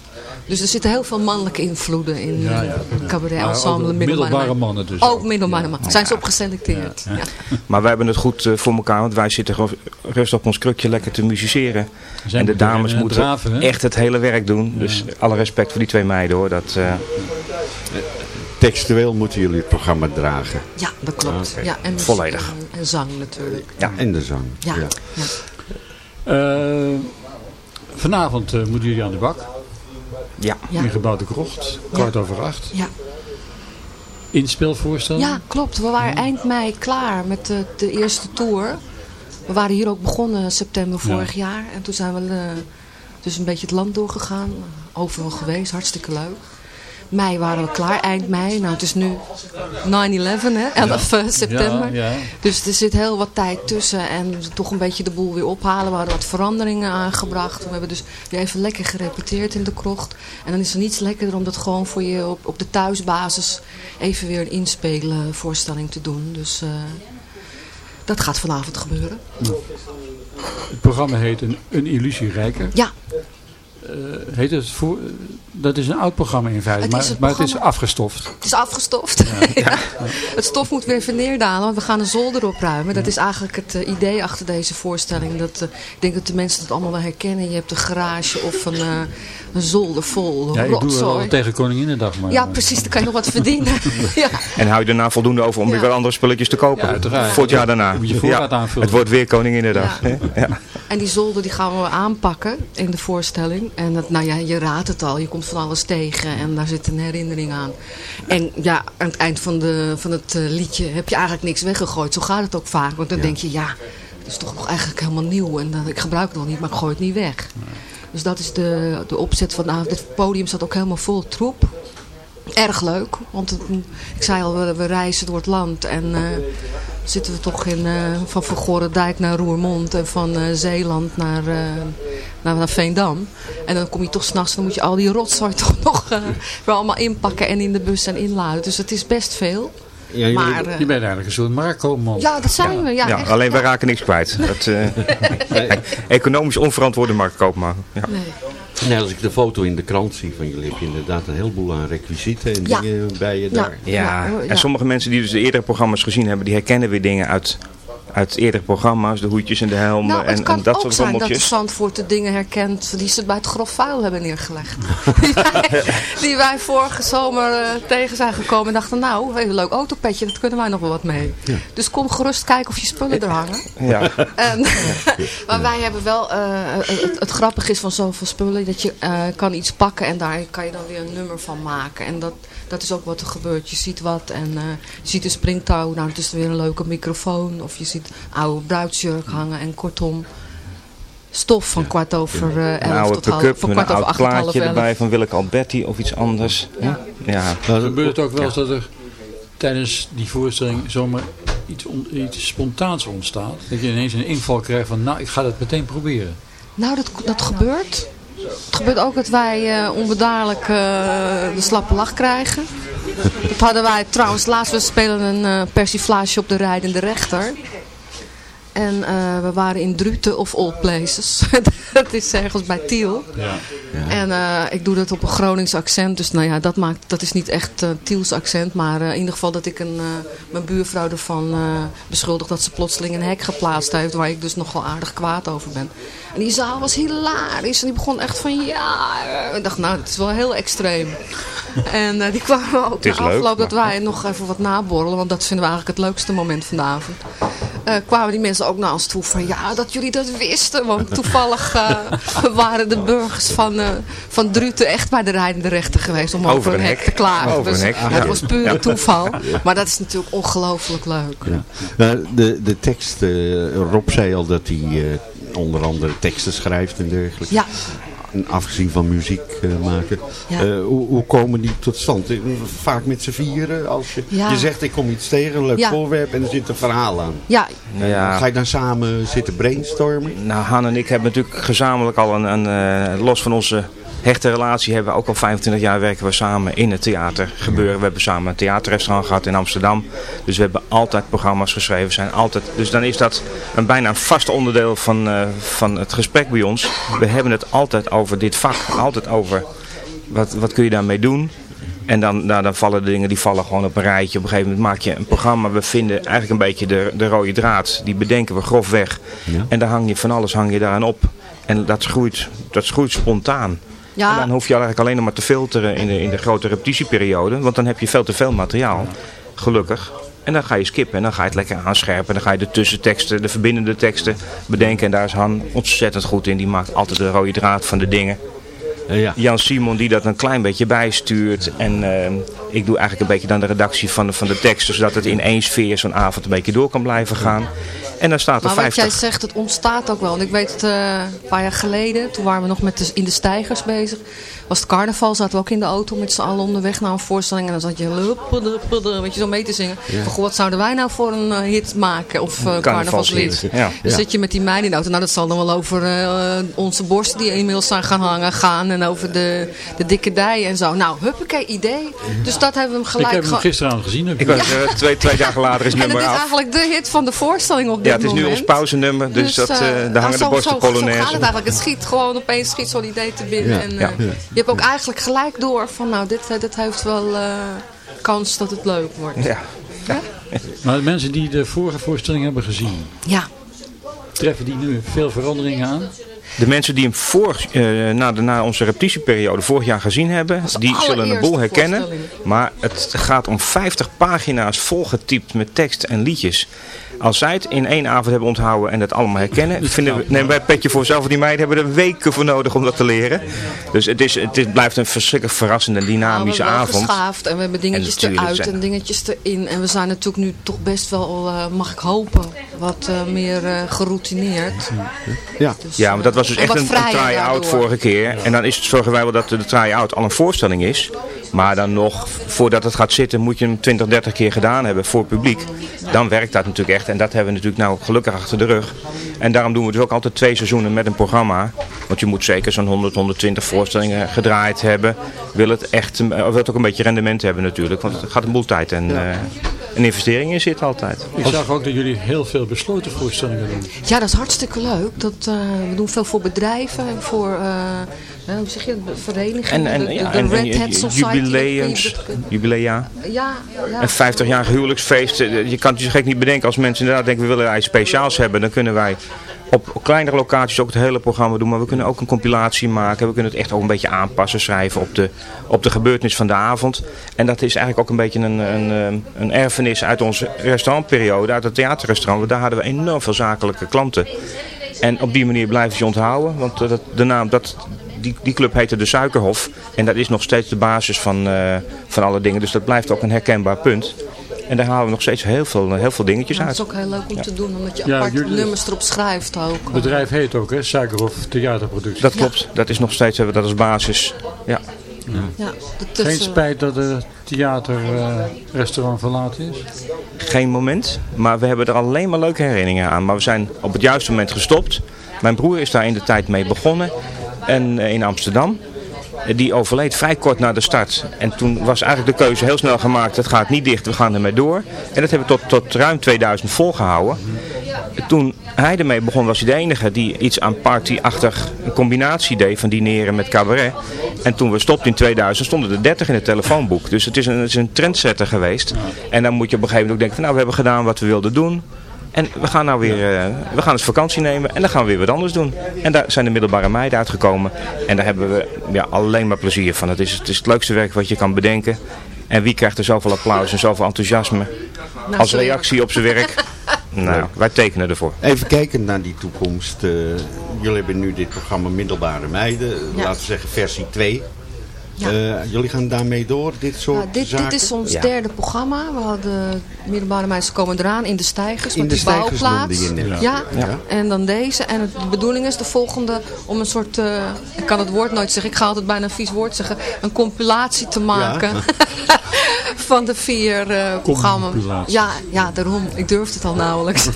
Dus er zitten heel veel mannelijke invloeden in Ja, eh, ja. het cabaret Maar ook ensemble. middelbare mannen dus Ook middelbare mannen. Zijn ze op geselecteerd. Ja. Maar wij hebben het goed eh, voor elkaar, want wij zitten gewoon rustig op ons krukje lekker te musiceren. En de dames en moeten draven, echt het hele werk doen. Dus alle respect voor die twee meiden hoor. Dat, eh, Textueel moeten jullie het programma dragen. Ja, dat klopt. Oké. Ja, en Volledig. En, en zang natuurlijk. Ja. En de zang. Ja. ja. Eh, vanavond eh, moeten jullie aan de bak. Ja. Ja. In gebouwde krocht. Kwart over acht. Ja. Inspelvoorstelling. Ja, klopt. We waren eind mei klaar met de, de eerste tour. We waren hier ook begonnen september Ja. vorig jaar. En toen zijn we eh, dus een beetje het land doorgegaan. Overal geweest, hartstikke leuk. Mei waren we klaar, eind mei. Nou, het is nu 9-11, hè? 11 eh, september. Ja, ja. Dus er zit heel wat tijd tussen en toch een beetje de boel weer ophalen. We hadden wat veranderingen aangebracht. We hebben dus weer even lekker gerepeteerd in de krocht. En dan is er niets lekkerder om dat gewoon voor je op, op de thuisbasis even weer een inspelen voorstelling te doen. Dus eh, dat gaat vanavond gebeuren. Het programma heet Een, een Illusie Rijker. Ja. Eh, heet het voor, dat is een oud programma in feite, Het maar, het maar het is afgestoft. Het is afgestoft. Ja. Het stof moet weer even neerdalen, want we gaan een zolder opruimen. Dat is eigenlijk het eh, idee achter deze voorstelling. Dat, eh, ik denk dat de mensen het allemaal wel herkennen. Je hebt een garage of een, eh, een zolder vol Ja, ik doe rotzooi. al tegen Koninginnedag. Maar, Ja, precies. Dan kan je nog wat verdienen. ja. En hou je daarna voldoende over om Ja. weer wat andere spulletjes te kopen. uiteraard. Voor het jaar daarna. Moet je voorraad aanvullen. Het wordt weer Koninginnedag. Ja. hè? Ja. En die zolder die gaan we aanpakken in de voorstelling. En dat, nou ja, je raadt het al. Je komt van alles tegen en daar zit een herinnering aan. En ja, aan het eind van, de, van het eh, liedje heb je eigenlijk niks weggegooid. Zo gaat het ook vaak. Want dan denk je, ja, het is toch nog eigenlijk helemaal nieuw. En dan, ik gebruik het nog niet, maar ik gooi het niet weg. Dus dat is de, de opzet van de avond. Het podium staat ook helemaal vol troep. Erg leuk, want het- ik zei al, we, we reizen door het land en eh, zitten we toch in, eh, van Van Gorendijk naar Roermond en van eh, Zeeland naar, eh, naar, naar Veendam. En dan kom je toch s'nachts, dan moet je al die rotzooi toch nog eh, weer allemaal inpakken en in de bus en inladen. Dus het is best veel. Ja, jullie- maar, eh, je bent eigenlijk een soort Marco-man. ja, dat zijn we. Ja, Ja, echt. alleen wij raken niks kwijt. Dat, eh, economisch onverantwoorde maar. Ja. Nee. Nee, als ik de foto in de krant zie van jullie, heb je inderdaad een heleboel aan requisieten en Ja. dingen bij je Ja. daar. Ja, ja. en sommige mensen die dus de eerdere programma's gezien hebben, die herkennen weer dingen uit, uit eerdere programma's. De hoedjes en de helmen Nou, het en, kan en dat ook soort zijn dat de rommeltjes. Zandvoort de dingen herkent die ze bij het grof vuil hebben neergelegd. die, wij, die wij vorige zomer eh, tegen zijn gekomen en dachten, nou, even een leuk autopetje, dat kunnen wij nog wel wat mee. Dus kom gerust kijken of je spullen er hangen. Ja. En, maar wij hebben wel, eh, het, het grappige is van zoveel spullen, dat je eh, kan iets pakken en daar kan je dan weer een nummer van maken. En dat, dat is ook wat er gebeurt. Je ziet wat en eh, je ziet een springtouw, nou het is weer een leuke microfoon. Of je ziet oude bruidsjurk hangen en kortom stof van kwart over eh, Een elf oude tot half, van kwart over acht tot half elf. erbij van Willeke Alberti of iets anders. Ja. ja. Gebeurt het ook wel eens dat er tijdens die voorstelling zomaar iets, on- iets spontaans ontstaat? Dat je ineens een inval krijgt van, nou, ik ga dat meteen proberen. Nou, dat, dat gebeurt. Het gebeurt ook dat wij eh, onbedaarlijk eh, de slappe lach krijgen. Dat hadden wij trouwens laatst. We spelen een eh, persiflage op de rijdende rechter. En eh, we waren in Druten of Old Places. dat is ergens bij Tiel. Ja. En eh, ik doe dat op een Gronings accent. Dus nou ja, dat, maakt, dat is niet echt eh Tiels accent. Maar in ieder geval dat ik een, mijn buurvrouw ervan beschuldig dat ze plotseling een hek geplaatst heeft. Waar ik dus nogal aardig kwaad over ben. En die zaal was hilarisch. En die begon echt van ja. Ik dacht nou, het is wel heel extreem. en die kwamen ook na leuk, afloop dat maar- wij nog even wat naborrelen. Want dat vinden we eigenlijk het leukste moment van Eh, kwamen die mensen ook naar ons toe van ja, dat jullie dat wisten. Want toevallig eh, waren de burgers van, eh, van Druten echt bij de rijdende rechter geweest om over, een hek te klagen. Over dus een hek, het was Ja. toeval. Maar dat is natuurlijk ongelooflijk leuk. Ja. Nou, de, de tekst, Rob zei al dat hij onder andere teksten schrijft en dergelijke. Ja. Afgezien van muziek eh, maken. Ja. Eh, hoe, hoe komen die tot stand? Eh, Vaak met z'n vieren. Als je, Ja. je zegt ik kom iets tegen, een leuk Ja. voorwerp en er zit een verhaal aan. Ja, Nou ja, Ga je dan samen zitten brainstormen? Nou, Han en ik hebben natuurlijk gezamenlijk al een, een eh, los van onze hechte relatie, hebben we ook al 25 jaar werken we samen in het theater gebeuren. We hebben samen een theaterrestaurant gehad in Amsterdam. Dus we hebben altijd programma's geschreven. Zijn altijd, dus dan is dat een bijna een vast onderdeel van, eh, van het gesprek bij ons. We hebben het altijd over dit vak. Altijd over wat, wat kun je daarmee doen. En dan, nou, dan vallen de dingen die vallen gewoon op een rijtje. Op een gegeven moment maak je een programma. We vinden eigenlijk een beetje de, de rode draad. Die bedenken we grofweg. En daar hang je van alles hang je daaraan op. En dat groeit, dat groeit spontaan. Ja. En dan hoef je eigenlijk alleen nog maar te filteren in de, in de grote repetitieperiode. Want dan heb je veel te veel materiaal. Gelukkig. En dan ga je skippen en dan ga je het lekker aanscherpen. En dan ga je de tussenteksten, de verbindende teksten bedenken. En daar is Han ontzettend goed in. Die maakt altijd de rode draad van de dingen. Jan Simon die dat een klein beetje bijstuurt. En eh, ik doe eigenlijk een beetje dan de redactie van de, van de teksten. Zodat het in één sfeer zo'n avond een beetje door kan blijven gaan. En dan staat er maar wat 50. jij zegt, het ontstaat ook wel. Want ik weet het, eh, een paar jaar geleden, toen waren we nog met de, in de stijgers bezig. Was het carnaval, zaten we ook in de auto met z'n allen onderweg naar een voorstelling. En dan zat je, luppede, weet je, zo mee te zingen. Ja. Van, goh, wat zouden wij nou voor een eh, hit maken? Of uh, carnavalslied. Ja. Dan Ja. zit je met die meiden in de auto. Nou, dat zal dan wel over eh, onze borsten die inmiddels zijn gaan hangen gaan. En over de, de dikke dijen en zo. Nou, huppakee, idee. Dus dat hebben we hem Ik gelijk... heb hem gisteravond gezien. Ik was eh, twee, twee dagen later is het en het nummer is af. eigenlijk de hit van de voorstelling op dit Ja, het is nu moment. ons pauzenummer. Dus, dat, eh, eh, daar nou, hangen de zo- borsten zo, zo gaat polonaise. het eigenlijk. Het schiet gewoon opeens schiet zo'n idee te binnen. Ja, en, ja. eh, Ja. Je hebt ook eigenlijk gelijk door van nou, dit, dit heeft wel eh, kans dat het leuk wordt. Ja. Maar de mensen die de vorige voorstelling hebben gezien, Ja. treffen die nu veel veranderingen aan? De mensen die hem voor, eh, na, de, na onze repetitieperiode vorig jaar gezien hebben, die zullen een boel herkennen. Maar het gaat om 50 pagina's volgetypt met tekst en liedjes. Als zij het in één avond hebben onthouden en dat allemaal herkennen, vinden we, nemen wij het petje voor zelf. Die meiden hebben er weken voor nodig om dat te leren. Dus het, is, het is, blijft een verschrikkelijk verrassende, dynamische Nou, we hebben wel avond. geschaafd en we hebben dingetjes En eruit zijn- en dingetjes erin. En we zijn natuurlijk nu toch best wel, eh, mag ik hopen, wat eh, meer eh, geroutineerd. Ja. ja, maar dat was dus echt een, een try-out vorige keer. En dan is het, zorgen wij wel dat de try-out al een voorstelling is. Maar dan nog, voordat het gaat zitten, moet je hem 20, 30 keer gedaan hebben voor het publiek. Dan werkt dat natuurlijk echt. En dat hebben we natuurlijk nou gelukkig achter de rug. En daarom doen we dus ook altijd twee seizoenen met een programma. Want je moet zeker zo'n 100, 120 voorstellingen gedraaid hebben. Wil het echt, eh, wil het ook een beetje rendement hebben natuurlijk. Want het gaat een boel tijd en, eh, en investeringen in zitten altijd. Ik zag ook dat jullie heel veel besloten voorstellingen doen. Ja, dat is hartstikke leuk. Dat, eh, we doen veel voor bedrijven en voor, eh, eh, hoe zeg je, het, verenigingen. En, en, de, de, ja, de en, en Red Hat Society. jubileums, jubilea. Ja, ja. Een 50-jarig huwelijksfeest. eh, Je kan het je gek niet bedenken als mensen inderdaad denken we willen iets speciaals hebben. Dan kunnen wij op kleinere locaties ook het hele programma doen. Maar we kunnen ook een compilatie maken. We kunnen het echt ook een beetje aanpassen, schrijven op de, op de gebeurtenis van de avond. En dat is eigenlijk ook een beetje een, een, eh, een erfenis uit onze restaurantperiode, uit het theaterrestaurant. Want daar hadden we enorm veel zakelijke klanten. En op die manier blijven ze je onthouden. Want eh, dat, de naam, dat, die, die club heette de Suikerhof. En dat is nog steeds de basis van, eh, van alle dingen. Dus dat blijft ook een herkenbaar punt. En daar halen we nog steeds heel veel, heel veel dingetjes het uit. is ook heel leuk om Ja. te doen, omdat je Ja, apart jullie- nummers erop schrijft ook. Het bedrijf heet ook, hè? Suikerhof Theaterproductie. Dat klopt. Dat is nog steeds, hebben we dat als basis. Ja. Ja, dat Geen is, eh, spijt dat het theaterrestaurant verlaten is? Geen moment. Maar we hebben er alleen maar leuke herinneringen aan. Maar we zijn op het juiste moment gestopt. Mijn broer is daar in de tijd mee begonnen. En eh, in Amsterdam. Die overleed vrij kort na de start. En toen was eigenlijk de keuze heel snel gemaakt. Het gaat niet dicht, we gaan ermee door. En dat hebben we tot, tot ruim 2000 volgehouden. Toen hij ermee begon was hij de enige die iets aan partyachtig een combinatie deed van dineren met cabaret. En toen we stopten in 2000 stonden er 30 in het telefoonboek. Dus het is een, het is een trendsetter geweest. En dan moet je op een gegeven moment ook denken nou we hebben gedaan wat we wilden doen. En we gaan nou weer, eh, we gaan eens vakantie nemen en dan gaan we weer wat anders doen. En daar zijn de middelbare meiden uitgekomen. En daar hebben we ja, alleen maar plezier van. Het is, het is het leukste werk wat je kan bedenken. En wie krijgt er zoveel applaus en zoveel enthousiasme Nou, als reactie op zijn werk? Nou, wij tekenen ervoor. Even kijken naar die toekomst. Eh, jullie hebben nu dit programma Middelbare Meiden. Ja. Laten we zeggen versie 2. Ja. Eh, jullie gaan daarmee door, dit soort Nou, dit, zaken? dit is ons Ja. derde programma. We hadden middelbare meisjes komen eraan in de stijgers. In met de die Stijgers bouwplaats. je. Ja. Ja. en dan deze. En het, de bedoeling is de volgende om een soort, eh, ik kan het woord nooit zeggen, ik ga altijd bijna een vies woord zeggen, een compilatie te maken. van de vier eh programma's. Ja, ja, daarom. Ik durfde het al nauwelijks.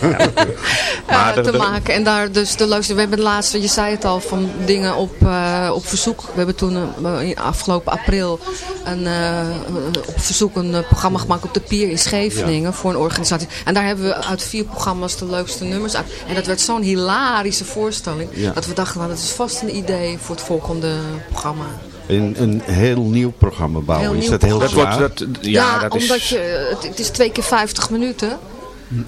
Eh, te maken. En daar dus de leukste. We hebben de laatste, je zei het al, van dingen op, eh, op verzoek. We hebben toen in afgelopen april een, op verzoek een programma gemaakt op de Pier in Scheveningen voor een organisatie. En daar hebben we uit vier programma's de leukste nummers uit. En dat werd zo'n hilarische voorstelling. Ja. Dat we dachten, nou dat is vast een idee voor het volgende programma. Een, een heel nieuw programma bouwen, Heel is dat heel zwaar? Dat wordt, dat, ja, dat is... omdat je, het, het is twee keer 50 minuten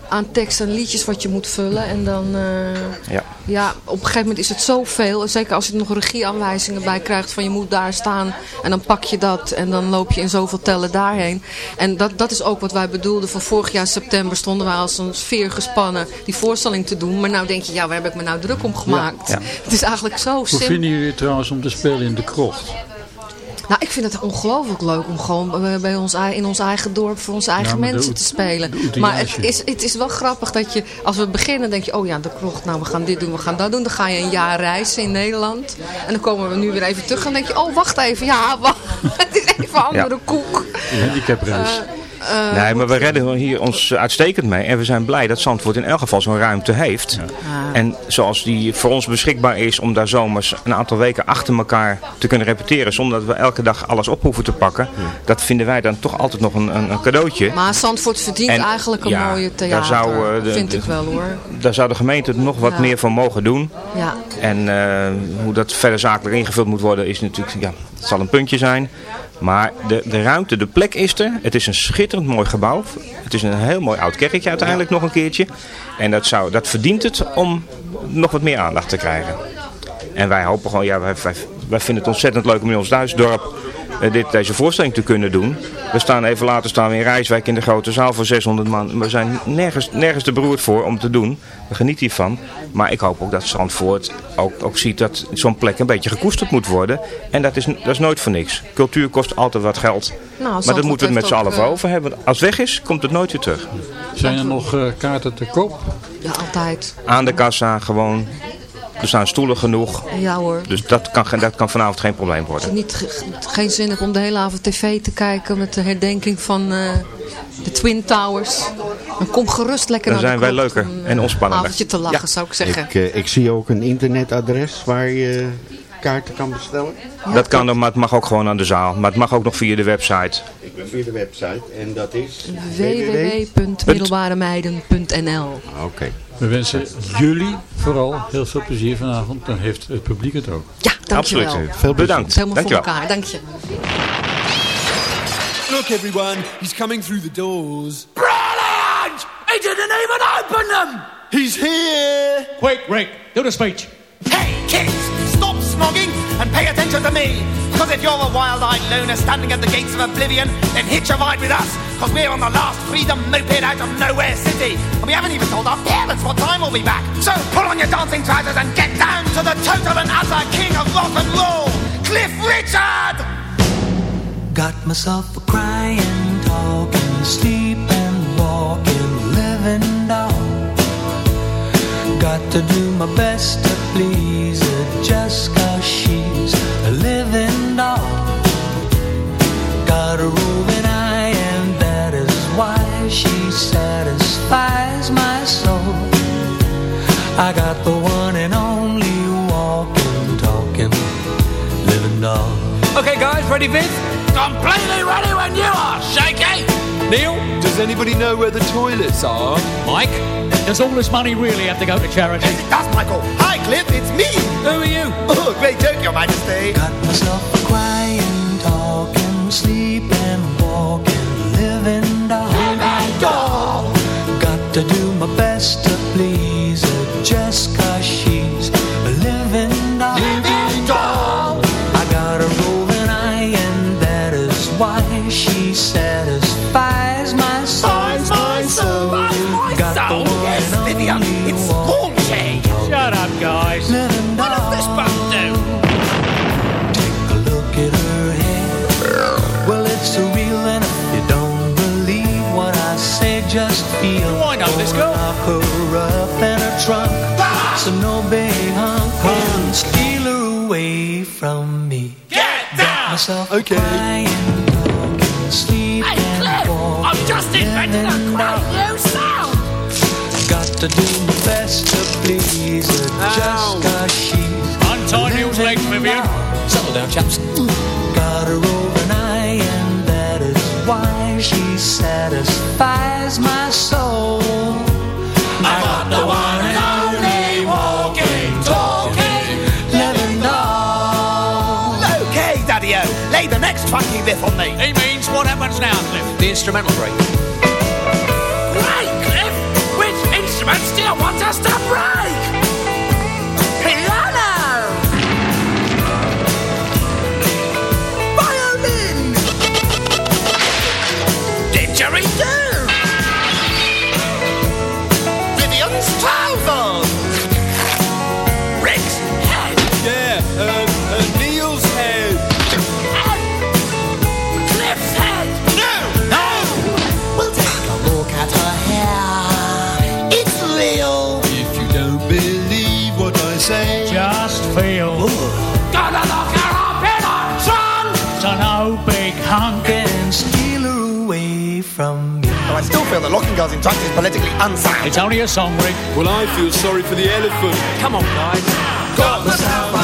aan tekst en liedjes wat je moet vullen. En dan, eh, Ja. ja, op een gegeven moment is het zoveel. Zeker als je er nog regieaanwijzingen bij krijgt van je moet daar staan. En dan pak je dat en dan loop je in zoveel tellen daarheen. En dat, dat is ook wat wij bedoelden. Van vorig jaar september stonden wij als een sfeer gespannen die voorstelling te doen. Maar nou denk je, ja, waar heb ik me nou druk om gemaakt? Ja. Het is eigenlijk zo Hoe simpel. vinden jullie het trouwens om te spelen in de krocht? Nou, ik vind het ongelooflijk leuk om gewoon eh, bij ons, in ons eigen dorp voor onze eigen Ja, mensen te spelen. Maar het is, het is wel grappig dat je, als we beginnen, denk je, oh ja, de krocht, nou we gaan dit doen, we gaan dat doen. Dan ga je een jaar reizen in Nederland. En dan komen we nu weer even terug en dan denk je, oh wacht even, ja, wacht, het is even een andere Ja. koek. Handicapreis. Eh, Nee, maar we redden hier ons uitstekend mee. En we zijn blij dat Zandvoort in elk geval zo'n ruimte heeft. En zoals die voor ons beschikbaar is om daar zomers een aantal weken achter elkaar te kunnen repeteren. Zonder dat we elke dag alles op hoeven te pakken. Dat vinden wij dan toch altijd nog een, een, een cadeautje. Maar Zandvoort verdient En, eigenlijk een ja, mooie daar theater. zou, eh, de- vind de- ik wel hoor. Daar zou de gemeente nog wat Ja. meer van mogen doen. Ja. En eh, hoe dat verder zakelijk ingevuld moet worden is natuurlijk, ja, het zal een puntje zijn. Maar de, de ruimte, de plek is er. Het is een schitterend mooi gebouw. Het is een heel mooi oud kerkje uiteindelijk nog een keertje. En dat, zou, dat verdient het om nog wat meer aandacht te krijgen. En wij hopen gewoon, ja, wij, wij, wij vinden het ontzettend leuk om in ons thuisdorp dit, deze voorstelling te kunnen doen. We staan even later staan we in Rijswijk in de grote zaal voor 600 man. We zijn nergens, nergens te beroerd voor om te doen. We genieten hiervan. Maar ik hoop ook dat Zandvoort ook, ook ziet dat zo'n plek een beetje gekoesterd moet worden. En dat is, dat is nooit voor niks. Cultuur kost altijd wat geld. Nou, maar Zandvoort moeten we het met z'n allen eh, over hebben. Als het weg is, komt het nooit weer terug. Zijn er nog eh, kaarten te koop? Ja, altijd. Aan de kassa gewoon. Er staan stoelen genoeg. Ja hoor. Dus dat kan, dat kan vanavond geen probleem worden. je niet, ge- geen zin om de hele avond tv te kijken met de herdenking van eh, de Twin Towers. Dan kom gerust lekker Dan naar zijn de wij krocht leuker om, eh, en ontspannender. Een avondje te lachen Ja. zou ik zeggen. Ik, eh, ik zie ook een internetadres waar je kaarten kan bestellen. Dat kan, dan, maar het mag ook gewoon aan de zaal. Maar het mag ook nog via de website. Ik ben via de website en dat is www.middelbaremeiden.nl Oké. We wensen jullie vooral heel veel plezier vanavond. Dan heeft het publiek het ook. Ja, dankjewel. Absoluut. Veel. Bedankt. Helemaal voor Dankjewel. elkaar, dank je. Look, everyone, he's coming through the doors. Brilliant! He didn't even open them! He's here! Quick, Rick, do the speech. Hey, kids, stop smogging and pay attention to me. Because if you're a wild-eyed loner standing at the gates of oblivion, then hitch a ride with us. Because we're on the last freedom moped out of nowhere city. And we haven't even told our parents what time we'll be back. So pull on your dancing trousers and get down to the total and utter king of rock and roll, Cliff Richard! Got myself a crying, talking, sleeping, walking, living doll. Got to do my best to please just cause she's a living doll. Got a roving eye and that is why she satisfies my soul. I got the one and only walking, talking, living doll. Okay, guys, ready, Viv? Completely ready when you are, Shaky! Neil? Does anybody know where the toilets are? Mike? Does all this money really have to go to charity? Yes, it does, Michael. Hi, Cliff, it's me. Who are you? Oh, great joke, Your Majesty. Got myself a crying, talking, sleeping, walking, living doll. Living doll. Got to do my best Myself Okay. crying, talking, sleep and walk. I've just invented a great new sound. Got to do my best to please her just cause she's Untie Neil's legs, Vivian. Settle down, chaps. Got her over an eye, and that is why she satisfies next funky on me. He means what happens now, Cliff? The instrumental break. Still feel that locking girls in trunks is politically unsound. It's only a song, Rick. well, I feel sorry for the elephant. Come on, guys. Got myself a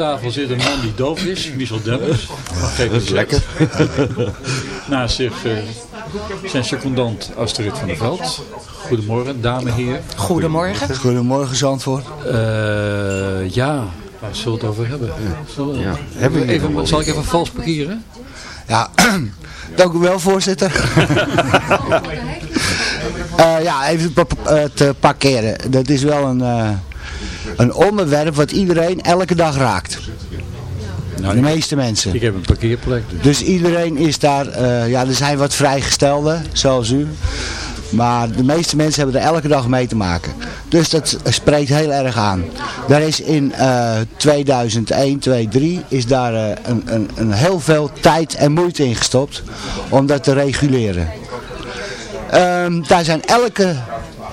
tafel zit een man die doof is, Michel Demmers. Dat is lekker. Naast zich eh, zijn secondant Astrid van der Veld. Goedemorgen, dame, heer. Goedemorgen. Goedemorgen, Zandvoort. Eh, ja, waar zullen we het over hebben? Ja. Hebben we even, zal ik even vals parkeren? Ja, dank u wel, voorzitter. Eh, ja, even pa- pa- eh, te parkeren. Dat is wel een, eh, een onderwerp wat iedereen elke dag raakt. Nou, de meeste mensen. Ik heb een parkeerplek. Dus. Dus iedereen is daar, eh, ja er zijn wat vrijgestelden, zoals u. Maar de meeste mensen hebben er elke dag mee te maken. Dus dat spreekt heel erg aan. Daar is in eh 2001, 2003 is daar eh, een, een, een heel veel tijd en moeite in gestopt om dat te reguleren. Ehm, daar zijn elke,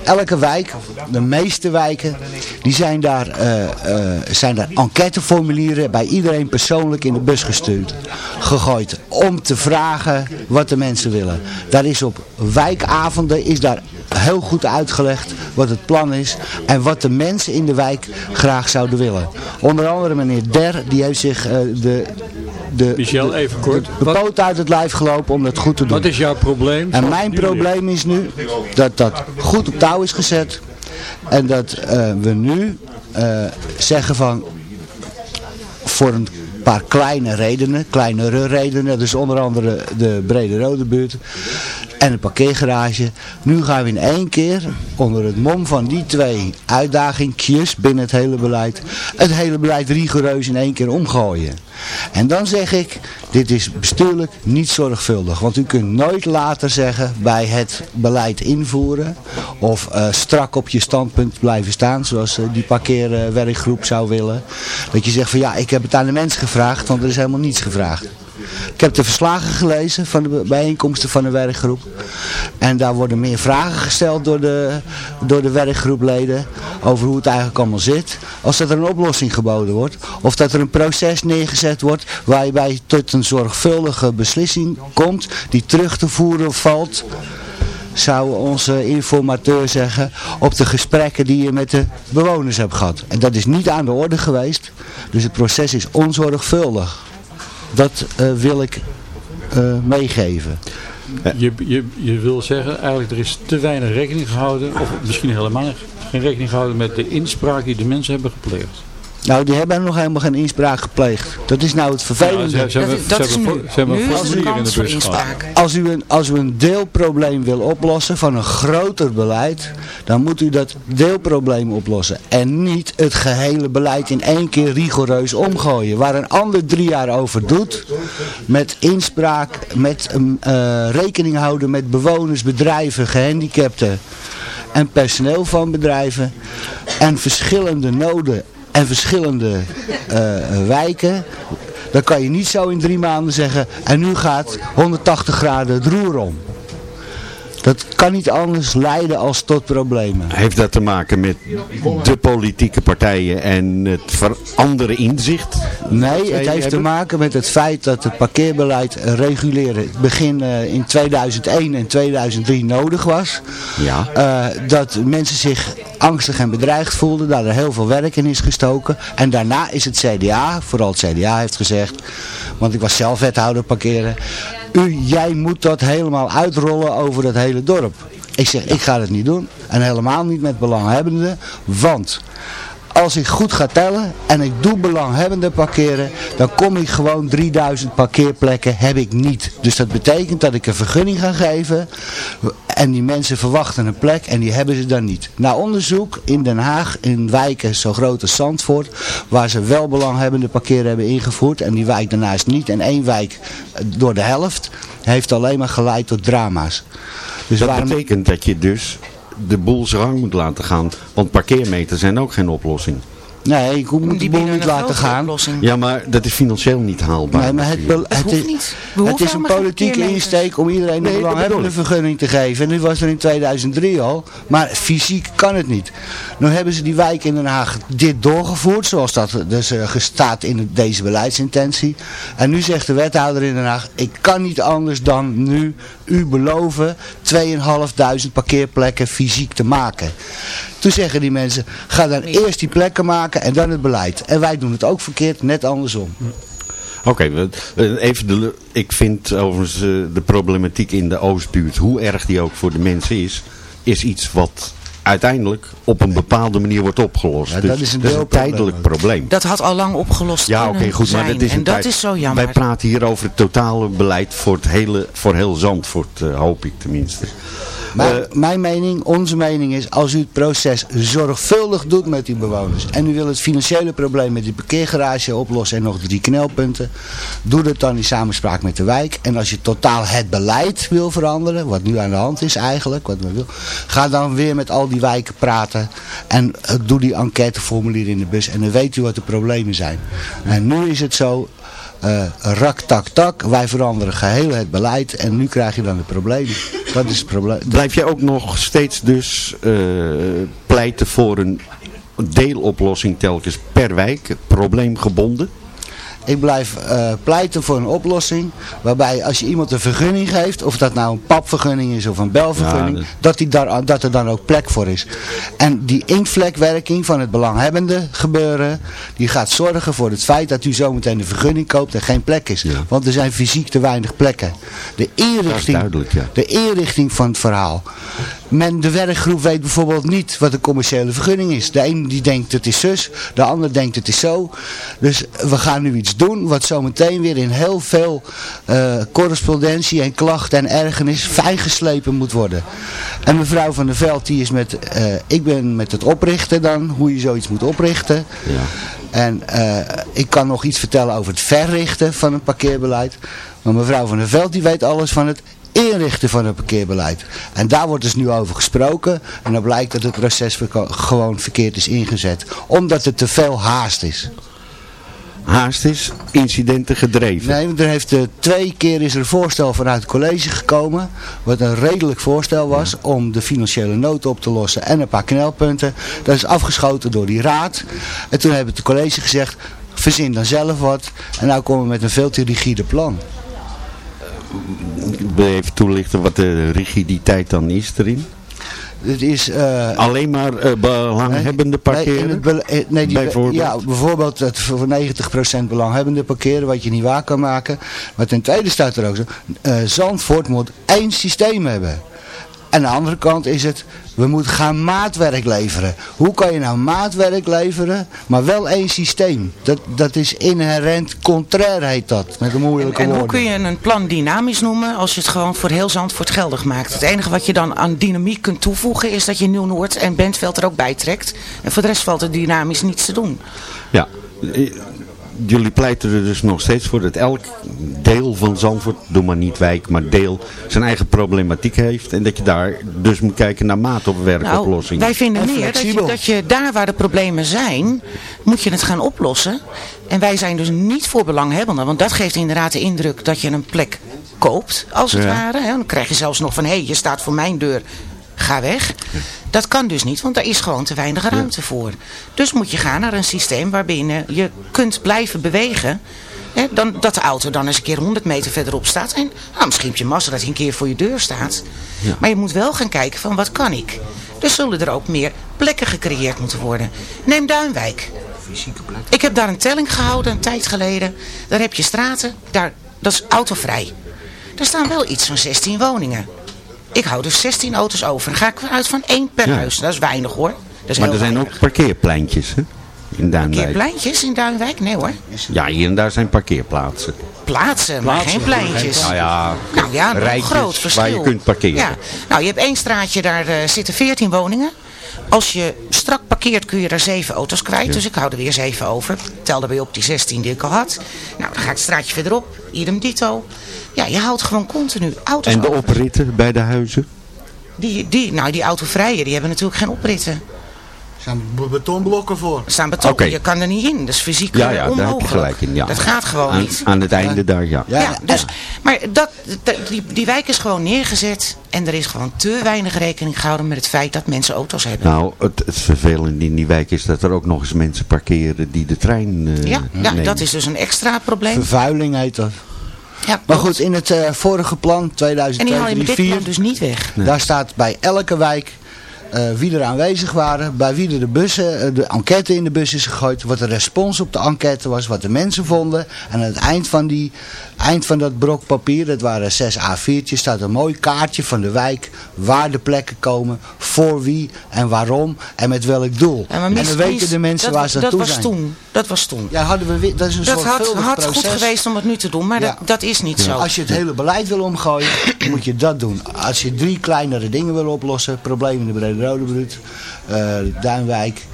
elke wijk, de meeste wijken, die zijn daar, eh, eh, zijn daar enquêteformulieren bij iedereen persoonlijk in de bus gestuurd, gegooid. Om te vragen wat de mensen willen. Daar is op wijkavonden is daar heel goed uitgelegd wat het plan is en wat de mensen in de wijk graag zouden willen. Onder andere meneer Der, die heeft zich eh, de, de, Michel, even kort. de, de poot uit het lijf gelopen om dat goed te doen. Wat is jouw probleem? En mijn probleem is nu dat dat goed op touw is gezet. En dat eh, we nu eh, zeggen van voor een paar kleine redenen, kleinere redenen, dus onder andere de Brede Rode buurt en de parkeergarage. Nu gaan we in één keer onder het mom van die twee uitdagingjes binnen het hele beleid, het hele beleid rigoureus in één keer omgooien. En dan zeg ik, dit is bestuurlijk niet zorgvuldig. Want u kunt nooit later zeggen bij het beleid invoeren of eh, strak op je standpunt blijven staan, zoals eh, die parkeerwerkgroep zou willen. Dat je zegt van ja, ik heb het aan de mens gevraagd, want er is helemaal niets gevraagd. Ik heb de verslagen gelezen van de bijeenkomsten van de werkgroep. En daar worden meer vragen gesteld door de, door de werkgroepleden over hoe het eigenlijk allemaal zit. Als dat er een oplossing geboden wordt. Of dat er een proces neergezet wordt waarbij tot een zorgvuldige beslissing komt die terug te voeren valt zou onze informateur zeggen, op de gesprekken die je met de bewoners hebt gehad. En dat is niet aan de orde geweest, dus het proces is onzorgvuldig. Dat eh, wil ik eh, meegeven. Je, je, je wil zeggen, eigenlijk er is te weinig rekening gehouden, of misschien helemaal geen rekening gehouden met de inspraak die de mensen hebben gepleegd. Nou, die hebben nog helemaal geen inspraak gepleegd. Dat is nou het vervelende. Ja, ze- ze hebben- Dat- dat ze hebben is nu. is de kans voor inspraak. Als u, een, als u een deelprobleem wil oplossen van een groter beleid, dan moet u dat deelprobleem oplossen. En niet het gehele beleid in één keer rigoureus omgooien. Waar een ander drie jaar over doet, met inspraak, met eh, rekening houden met bewoners, bedrijven, gehandicapten en personeel van bedrijven. En verschillende noden en verschillende eh, wijken. Dan kan je niet zo in drie maanden zeggen, en nu gaat 180 graden het roer om. Dat kan niet anders leiden als tot problemen. Heeft dat te maken met de politieke partijen en het veranderen inzicht? Nee, het heeft te maken met het feit dat het parkeerbeleid reguleren begin eh, in 2001 en 2003 nodig was. Ja. Eh, dat mensen zich angstig en bedreigd voelden, daar er heel veel werk in is gestoken. En daarna is het CDA, vooral het CDA heeft gezegd, want ik was zelf wethouder parkeren. U, jij moet dat helemaal uitrollen over het hele dorp. Ik zeg, ik ga het niet doen. En helemaal niet met belanghebbenden. Want als ik goed ga tellen en ik doe belanghebbenden parkeren, dan kom ik gewoon 3000 parkeerplekken heb ik niet. Dus dat betekent dat ik een vergunning ga geven en die mensen verwachten een plek en die hebben ze dan niet. Na onderzoek in Den Haag, in wijken zo groot als Zandvoort, waar ze wel belanghebbende parkeren hebben ingevoerd en die wijk daarnaast niet. En één wijk eh, door de helft heeft alleen maar geleid tot drama's. Dus dat waarom... betekent dat je dus de boel zijn gang moet laten gaan. Want parkeermeters zijn ook geen oplossing. Nee, ik moet die boel niet laten gaan. Ja, maar dat is financieel niet haalbaar. Nee, maar het, het, is, het is een politieke insteek om iedereen een Nee, belanghebbende ik. vergunning te geven. En nu was er in 2003 al. Maar fysiek kan het niet. Nu hebben ze die wijk in Den Haag dit doorgevoerd. Zoals dat dus eh, staat in deze beleidsintentie. En nu zegt de wethouder in Den Haag. Ik kan niet anders dan nu u beloven 2.500 parkeerplekken fysiek te maken. Toen zeggen die mensen, ga dan eerst die plekken maken en dan het beleid. En wij doen het ook verkeerd, net andersom. Oké, we- eh, even de, ik vind overigens eh, de problematiek in de Oostbuurt, hoe erg die ook voor de mensen is, is iets wat uiteindelijk op een bepaalde manier wordt opgelost. Ja, Dus dat is een dat is een tijdelijk probleem. Dat had al lang opgelost Ja, oké, goed, maar zijn. dat is een En dat tijd- is zo jammer. Wij praten hier over het totale beleid voor, het hele, voor heel Zandvoort, eh, hoop ik tenminste. Maar Eh, mijn mening, onze mening is, als u het proces zorgvuldig doet met die bewoners en u wil het financiële probleem met die parkeergarage oplossen en nog drie knelpunten, doe dat dan in samenspraak met de wijk. En als je totaal het beleid wil veranderen, wat nu aan de hand is eigenlijk, wat we wil, ga dan weer met al die wijken praten en eh, doe die enquêteformulier in de bus en dan weet u wat de problemen zijn. En nu is het zo, eh, rak tak tak, wij veranderen geheel het beleid en nu krijg je dan de problemen. Dat is het probleem. Blijf je ook nog steeds dus eh, pleiten voor een deeloplossing telkens per wijk, probleemgebonden? Ik blijf eh, pleiten voor een oplossing waarbij als je iemand een vergunning geeft, of dat nou een papvergunning is of een belvergunning, Ja, dat- dat, die daar, dat er dan ook plek voor is. En die inkvlekwerking van het belanghebbende gebeuren, die gaat zorgen voor het feit dat u zometeen een vergunning koopt en geen plek is. Want er zijn fysiek te weinig plekken. De inrichting, ja. de inrichting van het verhaal. Men, de werkgroep weet bijvoorbeeld niet wat een commerciële vergunning is. De een die denkt het is zus, de ander denkt het is zo. Dus we gaan nu iets doen wat zometeen weer in heel veel eh, correspondentie en klachten en ergernis fijngeslepen moet worden. En mevrouw van der Veld die is met, eh, ik ben met het oprichten dan, hoe je zoiets moet oprichten. En eh, ik kan nog iets vertellen over het verrichten van een parkeerbeleid. Maar mevrouw van der Veld die weet alles van het inrichten van een parkeerbeleid. En daar wordt dus nu over gesproken. En dan blijkt dat het proces gewoon verkeerd is ingezet. Omdat er te veel haast is. Haast is incidenten gedreven. Nee, er heeft eh, twee keer is er een voorstel vanuit het college gekomen. Wat een redelijk voorstel was om de financiële nood op te lossen en een paar knelpunten. Dat is afgeschoten door die raad. En toen heeft het college gezegd, verzin dan zelf wat. En nou komen we met een veel te rigide plan. Even toelichten wat de rigiditeit dan is erin. Het is... eh, Alleen maar eh, belanghebbende parkeren? Nee, bele- eh, nee, die, Bijvoorbeeld? Ja, bijvoorbeeld het voor 90% belanghebbende parkeren, wat je niet waar kan maken. Maar ten tweede staat er ook zo, Zandvoort moet één systeem hebben. Aan de andere kant is het, we moeten gaan maatwerk leveren. Hoe kan je nou maatwerk leveren, maar wel één systeem? Dat, dat is inherent contrair heet dat, met een moeilijke En hoe woorden. kun je een plan dynamisch noemen als je het gewoon voor heel Zandvoort geldig maakt? Het enige wat je dan aan dynamiek kunt toevoegen is dat je Nieuw-Noord en Bentveld er ook bij trekt. En voor de rest valt er dynamisch niets te doen. Ja, jullie pleiten er dus nog steeds voor dat elk deel van Zandvoort, doe maar niet wijk, maar deel, zijn eigen problematiek heeft. En dat je daar dus moet kijken naar maat op werkoplossingen. Nou, wij vinden meer dat je, dat je daar waar de problemen zijn, moet je het gaan oplossen. En wij zijn dus niet voor belanghebbenden, want dat geeft inderdaad de indruk dat je een plek koopt, als het Ja. ware. Hè. Dan krijg je zelfs nog van, hé, hey, je staat voor mijn deur, ga weg. Dat kan dus niet, want daar is gewoon te weinig ruimte voor. Dus moet je gaan naar een systeem waarbinnen je kunt blijven bewegen. Hè, dan, dat de auto dan eens een keer 100 meter verderop staat. En nou, misschien heb je massa dat hij een keer voor je deur staat. Maar je moet wel gaan kijken van wat kan ik. Dus zullen er ook meer plekken gecreëerd moeten worden. Neem Duinwijk. Ik heb daar een telling gehouden een tijd geleden. Daar heb je straten, daar, dat is autovrij. Er staan wel iets van 16 woningen. Ik hou dus 16 auto's over. Dan ga ik uit van één per Ja. huis. Dat is weinig hoor. Dat is maar heel er zijn weinig. ook parkeerpleintjes hè, in Duinwijk. Parkeerpleintjes in Duinwijk? Nee hoor. Ja, hier en daar zijn parkeerplaatsen. Plaatsen, maar geen pleintjes. Nou ja, Nou ja, een groot verschil. waar je kunt parkeren. Ja. Nou, je hebt één straatje, daar eh, zitten 14 woningen. Als je strak parkeert kun je daar zeven auto's kwijt. Dus ik hou er weer zeven over. Tel daarbij op die 16 die ik al had. Nou, dan ga ik het straatje verderop. Idem dito. Ja, je houdt gewoon continu auto's En de over. opritten bij de huizen? Die, die, nou, die autovrije, die hebben natuurlijk geen opritten. Staan betonblokken voor. Er staan je kan er niet in. Dat is fysiek Ja, ja, daar heb je onmogelijk. gelijk in. Ja. Dat gaat gewoon aan, niet. Aan het einde daar, ja. Ja, dus, maar dat, die, die wijk is gewoon neergezet en er is gewoon te weinig rekening gehouden met het feit dat mensen auto's hebben. Nou, het, het vervelende in die wijk is dat er ook nog eens mensen parkeren die de trein eh ja, ja, nemen. dat is dus een extra probleem. Vervuiling heet dat. Ja, maar goed, in het eh, vorige plan, En die haal je met dit 2002-2004, plan dus niet weg. daar staat bij elke wijk eh, wie er aanwezig waren, bij wie er de bussen, eh, de enquête in de bus is gegooid, wat de respons op de enquête was, wat de mensen vonden. En aan het eind van, die, eind van dat brok papier, dat waren zes A4'tjes, staat een mooi kaartje van de wijk, waar de plekken komen, voor wie en waarom en met welk doel. Ja, en dan weten mis- de mensen dat, waar ze dat naartoe was zijn. toen. Dat was toen. Ja, hadden we, dat is een dat had, zorgvuldig had goed geweest om het nu te doen, maar Ja. dat, dat is niet zo. Als je het hele beleid wil omgooien, moet je dat doen. Als je drie kleinere dingen wil oplossen, problemen in de Brede Rode Buurt, eh, Duinwijk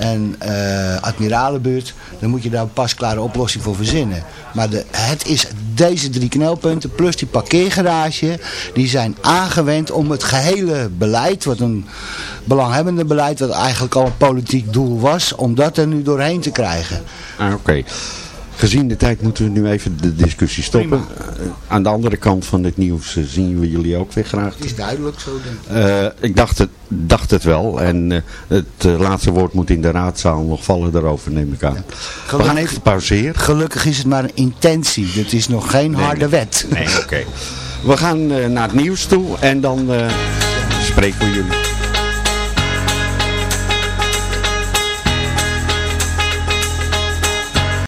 en eh Admiralenbuurt, dan moet je daar een pasklare oplossing voor verzinnen. Maar de, het is deze drie knelpunten plus die parkeergarage, die zijn aangewend om het gehele beleid, wat een belanghebbende beleid, wat eigenlijk al een politiek doel was, om dat er nu doorheen te krijgen. Ah, Oké. Gezien de tijd moeten we nu even de discussie stoppen. Eh, aan de andere kant van het nieuws eh, zien we jullie ook weer graag. Het is duidelijk zo, denk ik. Eh, ik dacht het, dacht het wel. En het laatste woord moet in de raadzaal nog vallen daarover, neem ik aan. We gaan even pauzeren. Gelukkig is het maar een intentie. Dit is nog geen harde wet. Nee, oké. We gaan naar het nieuws toe en dan spreken we jullie.